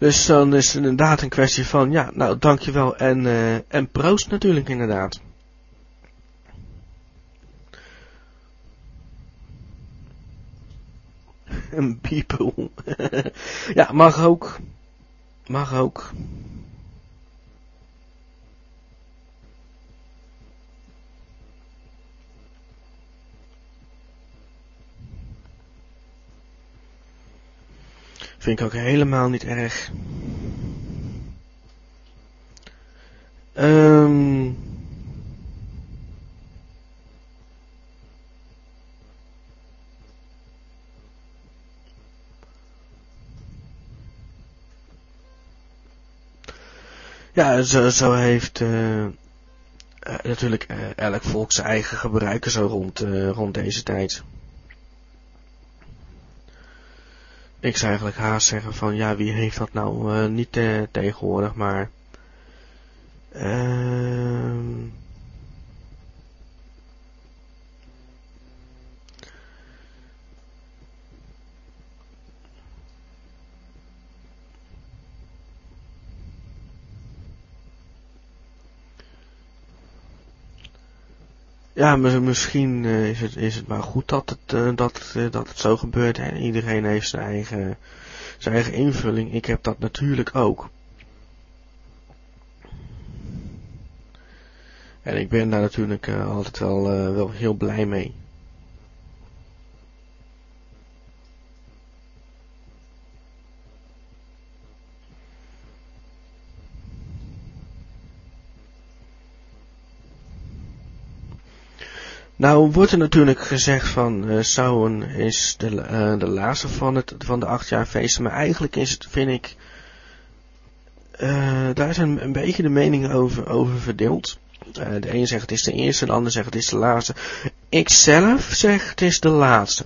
Dus dan is het inderdaad een kwestie van, ja, nou dankjewel en, uh, en proost natuurlijk inderdaad. Een people. ja, mag ook. Mag ook. Vind ik ook helemaal niet erg. Um, ja, zo, zo heeft uh, uh, natuurlijk uh, elk volk zijn eigen gebruiken zo rond, rond deze tijd. Ik zou eigenlijk haast zeggen van ja, wie heeft dat nou uh, niet uh, tegenwoordig, maar uh, Ja, misschien uh, is, het, is het maar goed dat het, uh, dat, uh, dat het zo gebeurt. En iedereen heeft zijn eigen, zijn eigen invulling. Ik heb dat natuurlijk ook. En ik ben daar natuurlijk altijd wel, wel heel blij mee. Nou wordt er natuurlijk gezegd van uh, is de, uh, de laatste van, het, van de acht jaar feesten, maar eigenlijk is het, vind ik, uh, daar zijn een beetje de meningen over, over verdeeld. de een zegt het is de eerste, de ander zegt het is de laatste. Ik zelf zeg het is de laatste.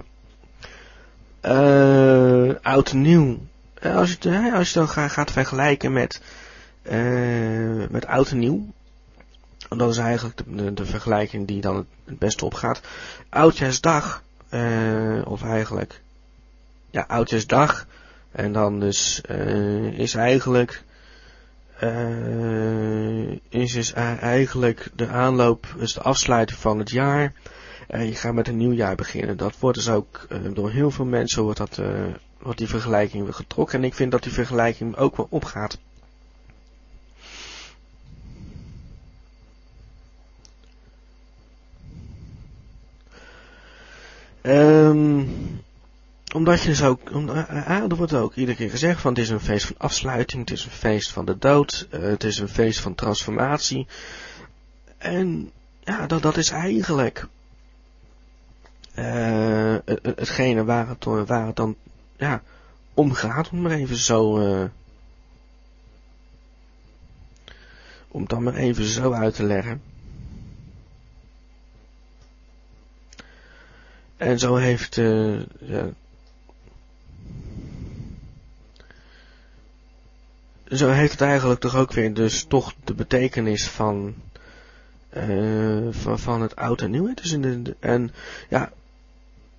oud en nieuw. als, je, als je dan gaat vergelijken met, met oud en nieuw, dat is eigenlijk de, de, vergelijking die dan het, beste opgaat. Oudjaarsdag, uh, of eigenlijk, ja, Oudjaarsdag. En dan dus uh, is eigenlijk, uh, is dus eigenlijk de aanloop, dus de afsluiting van het jaar. En je gaat met een nieuw jaar beginnen. Dat wordt dus ook door heel veel mensen wordt dat, wordt die vergelijking getrokken. En ik vind dat die vergelijking ook wel opgaat. Um, omdat je dus ook, uh, er wordt ook iedere keer gezegd van het is een feest van afsluiting, het is een feest van de dood, het is een feest van transformatie. En ja, dat, dat is eigenlijk uh, hetgene waar het, dan ja, om gaat, om maar even zo, om het dan maar even zo uit te leggen. En zo heeft, uh, ja, zo heeft het eigenlijk toch ook weer dus toch de betekenis van, uh, van, van het oud en nieuw. Dus in en ja,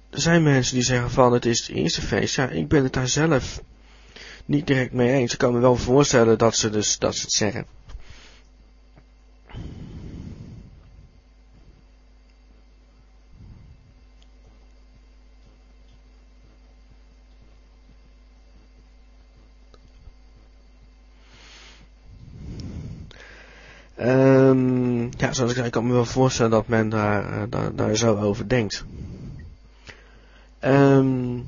er zijn mensen die zeggen van het is het eerste feest. Ja, ik ben het daar zelf niet direct mee eens. Ik kan me wel voorstellen dat ze dus dat ze het zeggen. Um, ja, zoals ik ik kan me wel voorstellen dat men daar, uh, daar, daar zo over denkt. Um,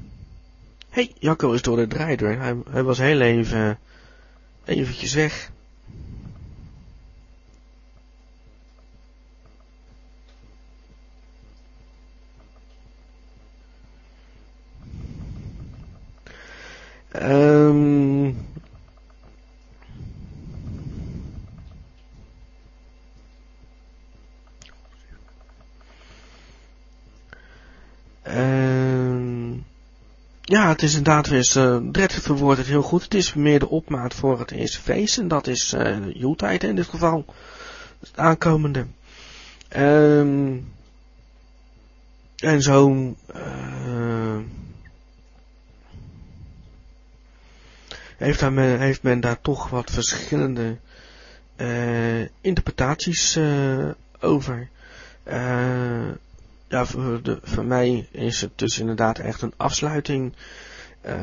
hey, Jacco is door de draaidoor. Hij, hij was heel even, eventjes weg. Um, Um, ja, het is inderdaad weer, uh, Dred verwoordt het heel goed. Het is meer de opmaat voor het eerste feest. En dat is uh, Yuletide in dit geval. Het aankomende. Um, en zo uh, heeft, men, heeft men daar toch wat verschillende interpretaties over. Uh, ja, voor, de, voor mij is het dus inderdaad echt een afsluiting. Uh,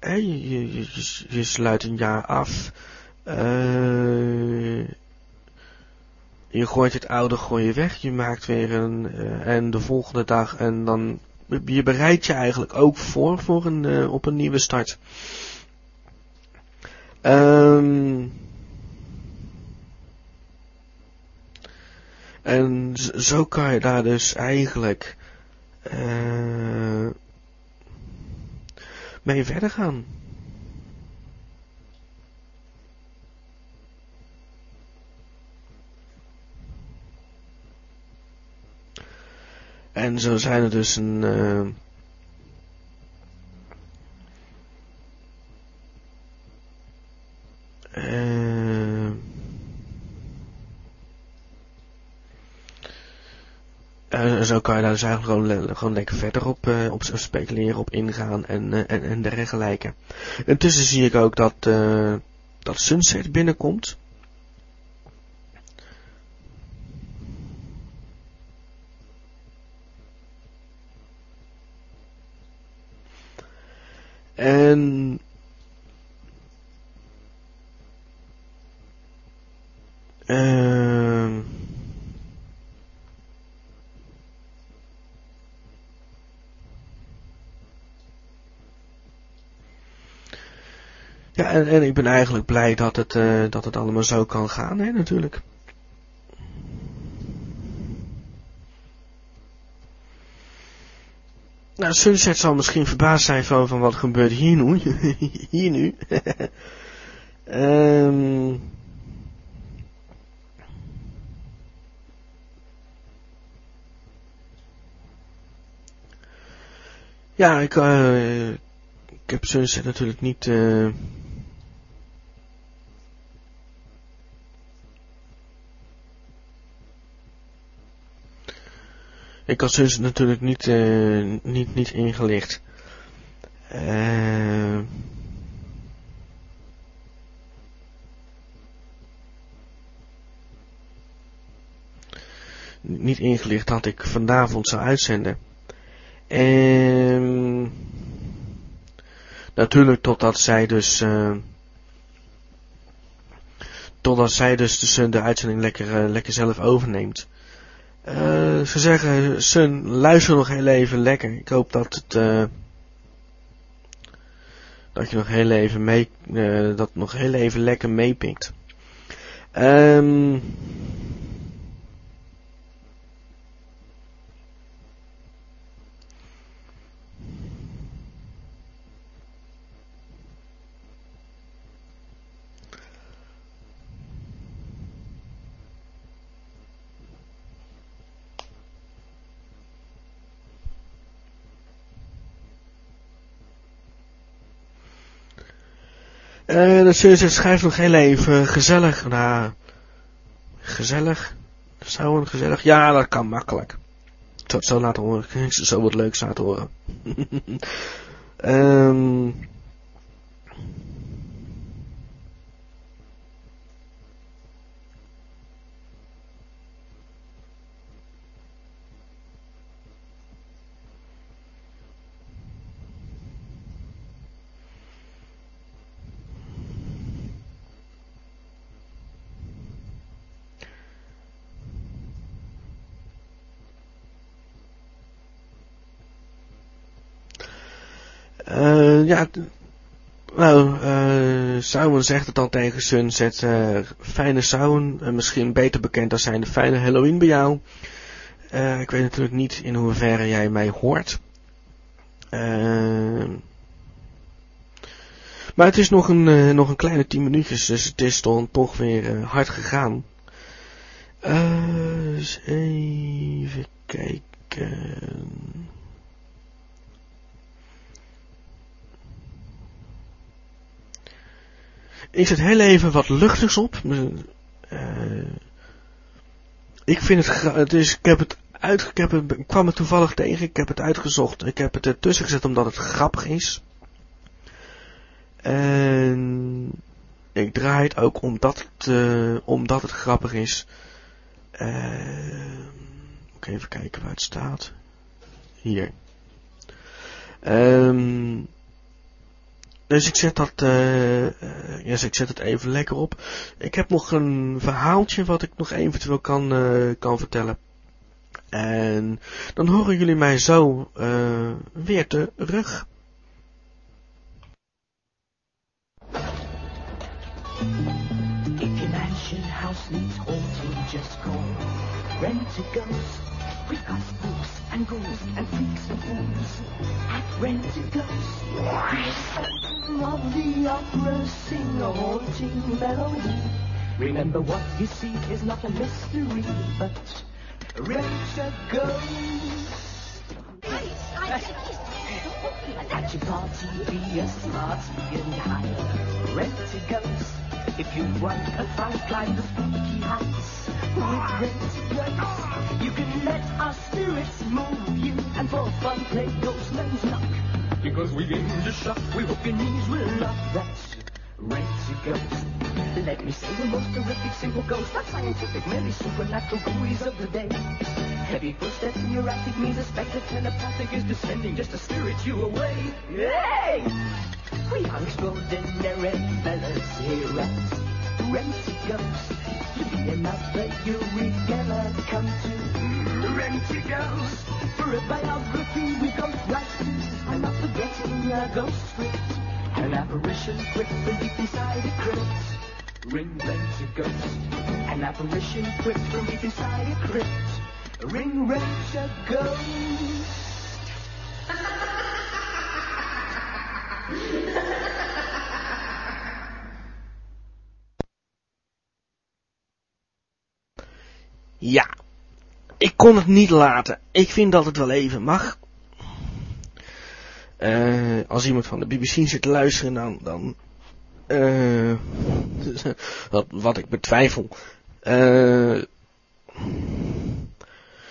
je, je, sluit een jaar af. Uh, je gooit het oude gooi je weg. Je maakt weer een... Uh, en de volgende dag... En dan... Je bereidt je eigenlijk ook voor, voor een, op een nieuwe start. Um, En zo kan je daar dus eigenlijk uh, mee verder gaan. En zo zijn er dus een... Uh, Uh, zo kan je daar dus eigenlijk gewoon, lekker verder op, uh, op speculeren, op ingaan en, uh, en, en dergelijke. Intussen zie ik ook dat, dat Sunset binnenkomt. En uh, Ja, en, en ik ben eigenlijk blij dat het, uh, dat het allemaal zo kan gaan, hè, natuurlijk. Nou, Sunset zal misschien verbaasd zijn van, van wat gebeurt hier nu. hier nu. um, ja, ik, uh, ik heb Sunset natuurlijk niet... Uh, Ik had Sunset natuurlijk niet, uh, niet, niet ingelicht. Uh, niet ingelicht dat ik vanavond zou uitzenden. En natuurlijk totdat zij dus uh, totdat zij dus de, de uitzending lekker, lekker zelf overneemt. Uh, ze zeggen, Sun, luister nog heel even lekker. Ik hoop dat het, uh, dat je nog heel even mee, uh, dat nog heel even lekker meepikt. Um, Uh, de Sunset schrijft nog heel even gezellig. Nou, gezellig? Zou een gezellig? Ja, dat kan makkelijk. Ik het zo laten horen. Ik zou zo wat leuks laten horen. um, Samhain zegt het al tegen Sunset. Uh, fijne Samhain, uh, misschien beter bekend als zijn de fijne Halloween bij jou. ik weet natuurlijk niet in hoeverre jij mij hoort. maar het is nog een, nog een kleine 10 minuutjes, dus het is dan toch weer hard gegaan. even kijken. Ik zet heel even wat luchtigs op. Uh, ik vind het, het is, ik heb het uit, ik, heb het, ik kwam het toevallig tegen, ik heb het uitgezocht. Ik heb het ertussen gezet omdat het grappig is. En ik draai het ook omdat het, uh, omdat het grappig is. Uh, Oké, even kijken waar het staat. Hier. Um, dus ik zet dat, uh, yes, ik zet het even lekker op. Ik heb nog een verhaaltje wat ik nog eventueel kan, uh, kan vertellen. En dan horen jullie mij zo uh, weer terug. If your mansion house needs haunting, just call Rent a Ghost. We got spooks and ghouls and freaks and fools at Rent a Ghost of the opera sing a haunting melody. Remember what you see is not a mystery, but rent a ghost. At your party, be a smarty and hire rent a ghost. If you want a fun kind the spooky house with rent a ghost, you can let our spirits move you and for fun play Ghostman's Knock. Because we in the shop, we knees will lock. That's Racy Ghost. Let me say the most terrific single ghost, not scientific, merely supernatural buoys of the day. Heavy footsteps in your attic means a spectre telepathic is descending just to spirit you away. Hey! We are extraordinary fellas here at Ghost. To be another Eureka come to Renty Ghost. For a biography we go right to I'm not forgetting a ghost script. An apparition quick from deep inside a crypt. Ring rent a ghost. An apparition quick from deep inside a crypt. Ring rent a ghost. Ja, ik kon het niet laten. Ik vind dat het wel even mag. Uh, als iemand van de BBC zit te luisteren, dan, dan uh, wat, ik betwijfel. Uh,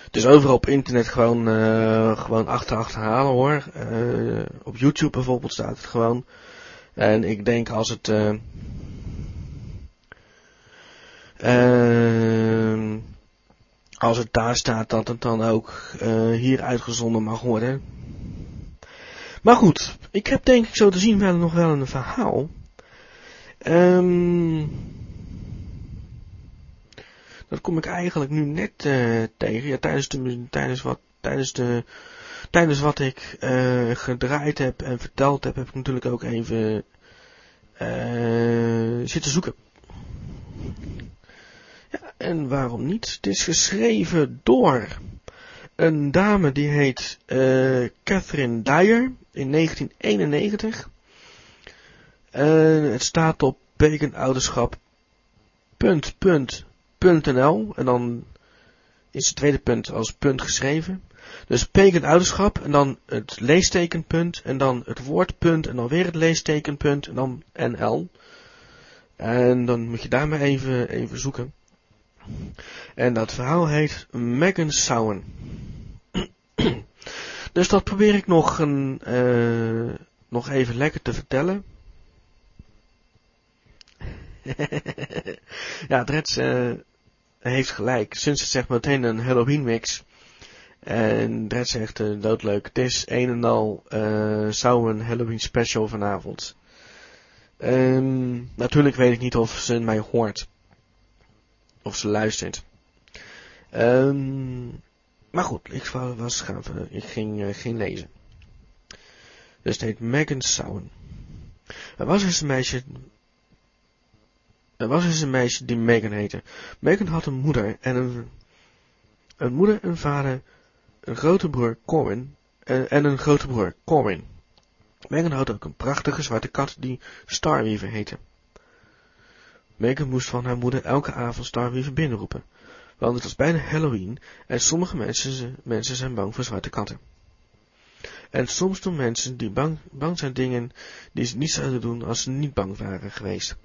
het is overal op internet gewoon, gewoon achter achterhalen hoor. Op YouTube bijvoorbeeld staat het gewoon. En ik denk als het, uh, als het daar staat dat het dan ook hier uitgezonden mag worden. Maar goed, ik heb denk ik zo te zien wel nog wel een verhaal. Um, dat kom ik eigenlijk nu net uh, tegen. Ja, tijdens, de, tijdens, wat, tijdens, de, tijdens wat ik uh, gedraaid heb en verteld heb, heb ik natuurlijk ook even zitten zoeken. Ja, en waarom niet? Het is geschreven door een dame die heet Catherine Dyer in 1991. En het staat op paganouderschap.nl en dan is het tweede punt als punt geschreven. Dus paganouderschap en dan het leestekenpunt en dan het woordpunt en dan weer het leestekenpunt en dan NL. En dan moet je daar maar even, even zoeken. En dat verhaal heet Megan Sowen. Dus dat probeer ik nog, een, uh, nog even lekker te vertellen. ja, Dreds uh, heeft gelijk. Sunset zegt meteen een Halloween mix. En Dredd zegt uh, doodleuk. Het is een en al uh, Halloween special vanavond. Um, natuurlijk weet ik niet of ze mij hoort. Of ze luistert. Um, maar goed, ik, was gaan, ik ging, uh, ging lezen. Dus het heet Megan Sowen. Er was eens een meisje... Er was eens een meisje die Megan heette. Megan had een moeder en een... Een moeder, een vader, een grote broer, Corwin, en, en een grote broer, Corwin. Megan had ook een prachtige zwarte kat die Starweaver heette. Megan moest van haar moeder elke avond Starweaver binnenroepen, want het was bijna Halloween en sommige mensen, mensen zijn bang voor zwarte katten. En soms doen mensen die bang, bang zijn dingen die ze niet zouden doen als ze niet bang waren geweest.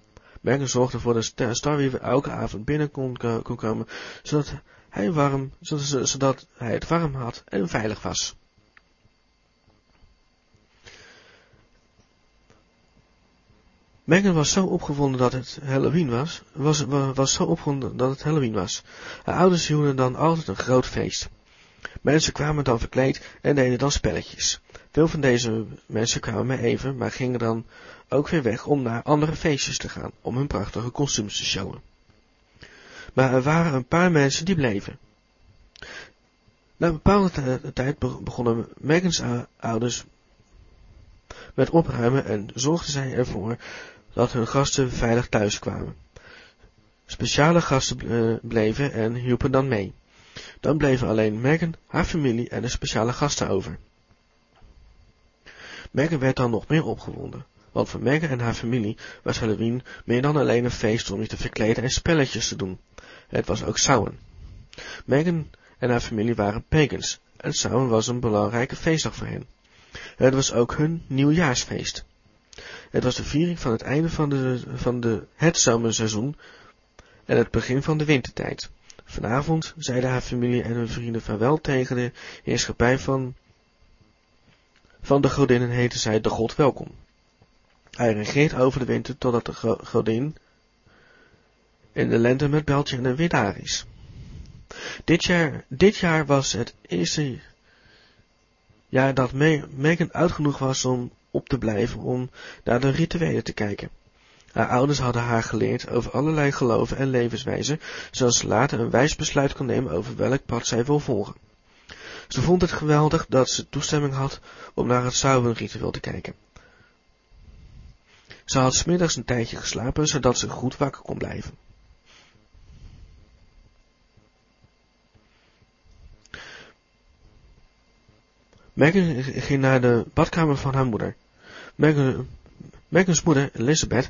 Megan zorgde ervoor dat Starweaver elke avond binnen kon, kon komen, zodat hij, warm, zodat, zodat hij het warm had en veilig was. Megan was zo opgewonden dat het Halloween was, was, was zo opgewonden dat het Halloween was. Haar ouders hielden dan altijd een groot feest. Mensen kwamen dan verkleed en deden dan spelletjes. Veel van deze mensen kwamen maar even, maar gingen dan ook weer weg om naar andere feestjes te gaan, om hun prachtige kostuums te showen. Maar er waren een paar mensen die bleven. Na een bepaalde tijd begonnen Megans ouders met opruimen en zorgden zij ervoor dat hun gasten veilig thuis kwamen. Speciale gasten eh, bleven en hielpen dan mee. Dan bleven alleen Megan, haar familie en de speciale gasten over. Megan werd dan nog meer opgewonden, want voor Megan en haar familie was Halloween meer dan alleen een feest om je te verkleden en spelletjes te doen. Het was ook Samhain. Megan en haar familie waren pagans en Samhain was een belangrijke feestdag voor hen. Het was ook hun nieuwjaarsfeest. Het was de viering van het einde van, de, van de, het zomerseizoen en het begin van de wintertijd. Vanavond zeiden haar familie en hun vrienden vaarwel tegen de heerschappij van, van de godin en heette zij de god welkom. Hij regeert over de winter totdat de godin in de lente met beltje en een winnaar is. Dit jaar, dit jaar was het eerste jaar dat Megan oud genoeg was om op te blijven om naar de rituelen te kijken. Haar ouders hadden haar geleerd over allerlei geloven en levenswijzen, zodat ze later een wijs besluit kon nemen over welk pad zij wil volgen. Ze vond het geweldig dat ze toestemming had om naar het Sauwen-ritueel te kijken. Ze had smiddags een tijdje geslapen, zodat ze goed wakker kon blijven. Megan ging naar de badkamer van haar moeder. Megan, moeder, Elizabeth,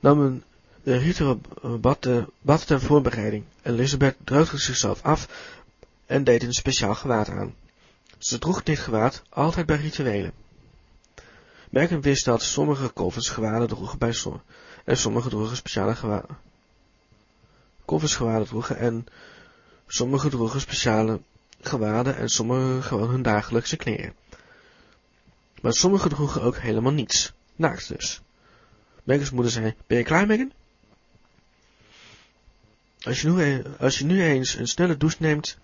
nam een ritueel bad, eh, bad voorbereiding. Elizabeth droogde zichzelf af en deed een speciaal gewaad aan. Ze droeg dit gewaad altijd bij rituelen. Megan wist dat sommige koffers gewaden droegen bij sommigen, en sommige droegen speciale gewaden. Koffers gewaden droegen en sommigen droegen speciale gewaden en sommigen gewoon hun dagelijkse kleren. Maar sommigen droegen ook helemaal niets. Naakt dus. Megans moeder zei, ben je klaar Megan? Als je, nu, e- als je nu eens een snelle douche neemt,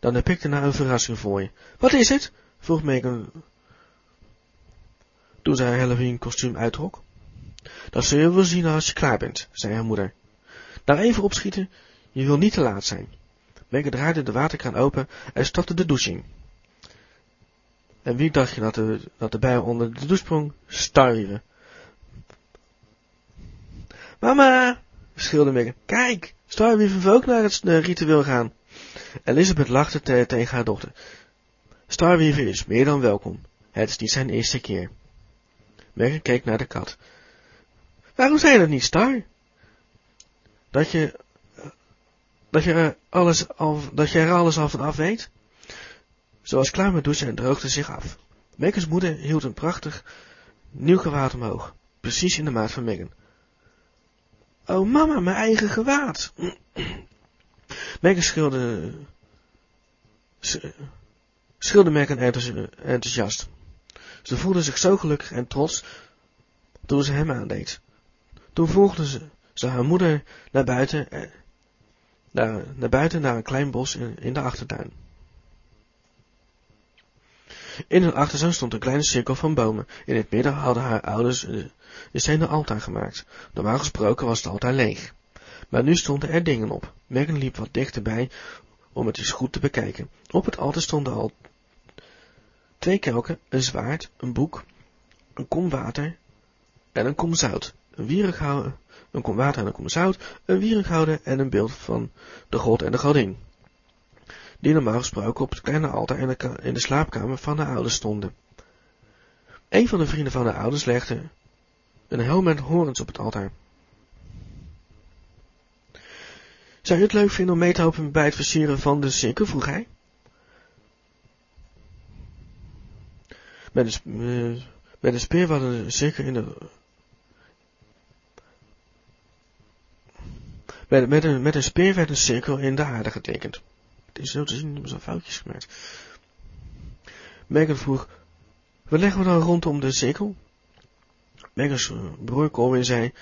dan heb ik daarna een verrassing voor je. Wat is het? vroeg Megan toen zij Halloween kostuum uittrok. Dat zul je wel zien als je klaar bent, zei haar moeder. Nou even opschieten, je wil niet te laat zijn. Megan draaide de waterkraan open en stapte de douche in. En wie dacht je dat er, dat bij onder de douche sprong? Mama, schreeuwde Megan. Kijk, Starweaver wil ook naar het uh, ritueel gaan. Elizabeth lachte te, tegen haar dochter. Starweaver is meer dan welkom. Het is niet zijn eerste keer. Megan keek naar de kat. Waarom zei je dat niet, Star? Dat je, dat je alles al, dat je er alles al van af weet? Was klaar met douchen en droogde zich af. Megans moeder hield een prachtig nieuw gewaad omhoog, precies in de maat van Megan. Oh mama, mijn eigen gewaad! Megan schilde, schilde Megan enthousiast. Ze voelde zich zo gelukkig en trots toen ze hem aandeed. Toen volgde ze, ze haar moeder naar buiten, eh, naar, naar buiten naar een klein bos in, in de achtertuin. In hun achtertuin stond een kleine cirkel van bomen. In het midden hadden haar ouders een stenen altaar gemaakt. Normaal gesproken was het altaar leeg. Maar nu stonden er dingen op. Megan liep wat dichterbij om het eens goed te bekijken. Op het altaar stonden al twee kelken, een zwaard, een boek, een kom water en een kom zout. Een wierig houden, een kom water en een kom zout, een wierig houden en een beeld van de god en de godin. Die normaal gesproken op het kleine altaar in de, slaapkamer van de ouders stonden. Een van de vrienden van de ouders legde een helm met horens op het altaar. Zou je het leuk vinden om mee te helpen bij het versieren van de cirkel, vroeg hij. Met een, een speer wat een cirkel in de... Met, met, een, met een speer werd een cirkel in de aarde getekend. Het is zo te zien, hebben ze foutjes gemaakt. Megan vroeg, wat leggen we dan rondom de cirkel? Megans broer Colwyn zei,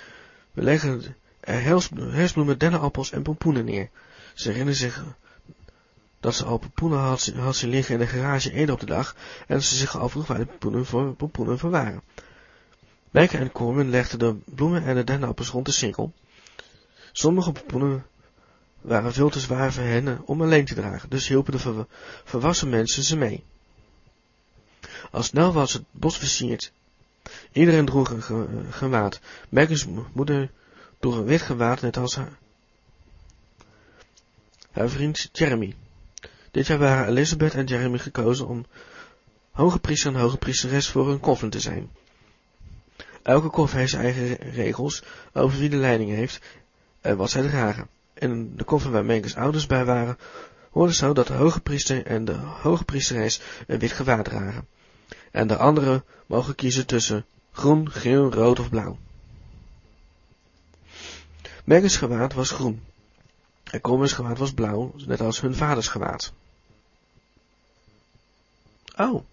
we leggen er hersbloemen, dennenappels en pompoenen neer. Ze herinnerde zich dat ze al pompoenen had, zien liggen in de garage eerder op de dag en ze zich afvroeg waar de pompoenen voor, pompoenen waren. Megan en Corwin legden de bloemen en de dennenappels rond de cirkel. Sommige pompoenen waren veel te zwaar voor hen om alleen te dragen, dus hielpen de volwassen mensen ze mee. Al snel was het bos versierd. Iedereen droeg een ge gewaad. Megans moeder droeg een wit gewaad, net als haar, haar vriend Jeremy. Dit jaar waren Elizabeth en Jeremy gekozen om hoge priester en hoge priesteres voor een koffel te zijn. Elke koffer heeft zijn eigen regels over wie de leiding heeft en wat zij dragen. In de koffer waar Megans ouders bij waren, hoorde zo dat de hoge priester en de hoge priesteres een wit gewaad dragen. En de anderen mogen kiezen tussen groen, geel, rood of blauw. Megans gewaad was groen. En Coleman's gewaad was blauw, net als hun vaders gewaad. Oh.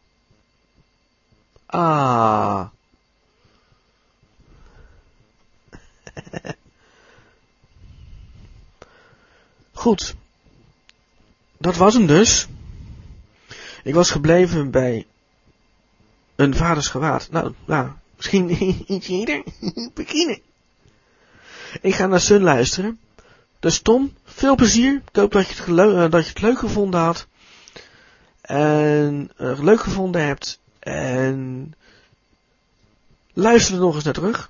Ah. Goed. Dat was hem dus. Ik was gebleven bij een vaders gewaad. Nou, nou, misschien iets eerder beginnen. Ik ga naar Sun luisteren. Dus Tom, veel plezier. Ik hoop dat je het, uh, dat je het leuk gevonden had. En uh, leuk gevonden hebt. En luister er nog eens naar terug.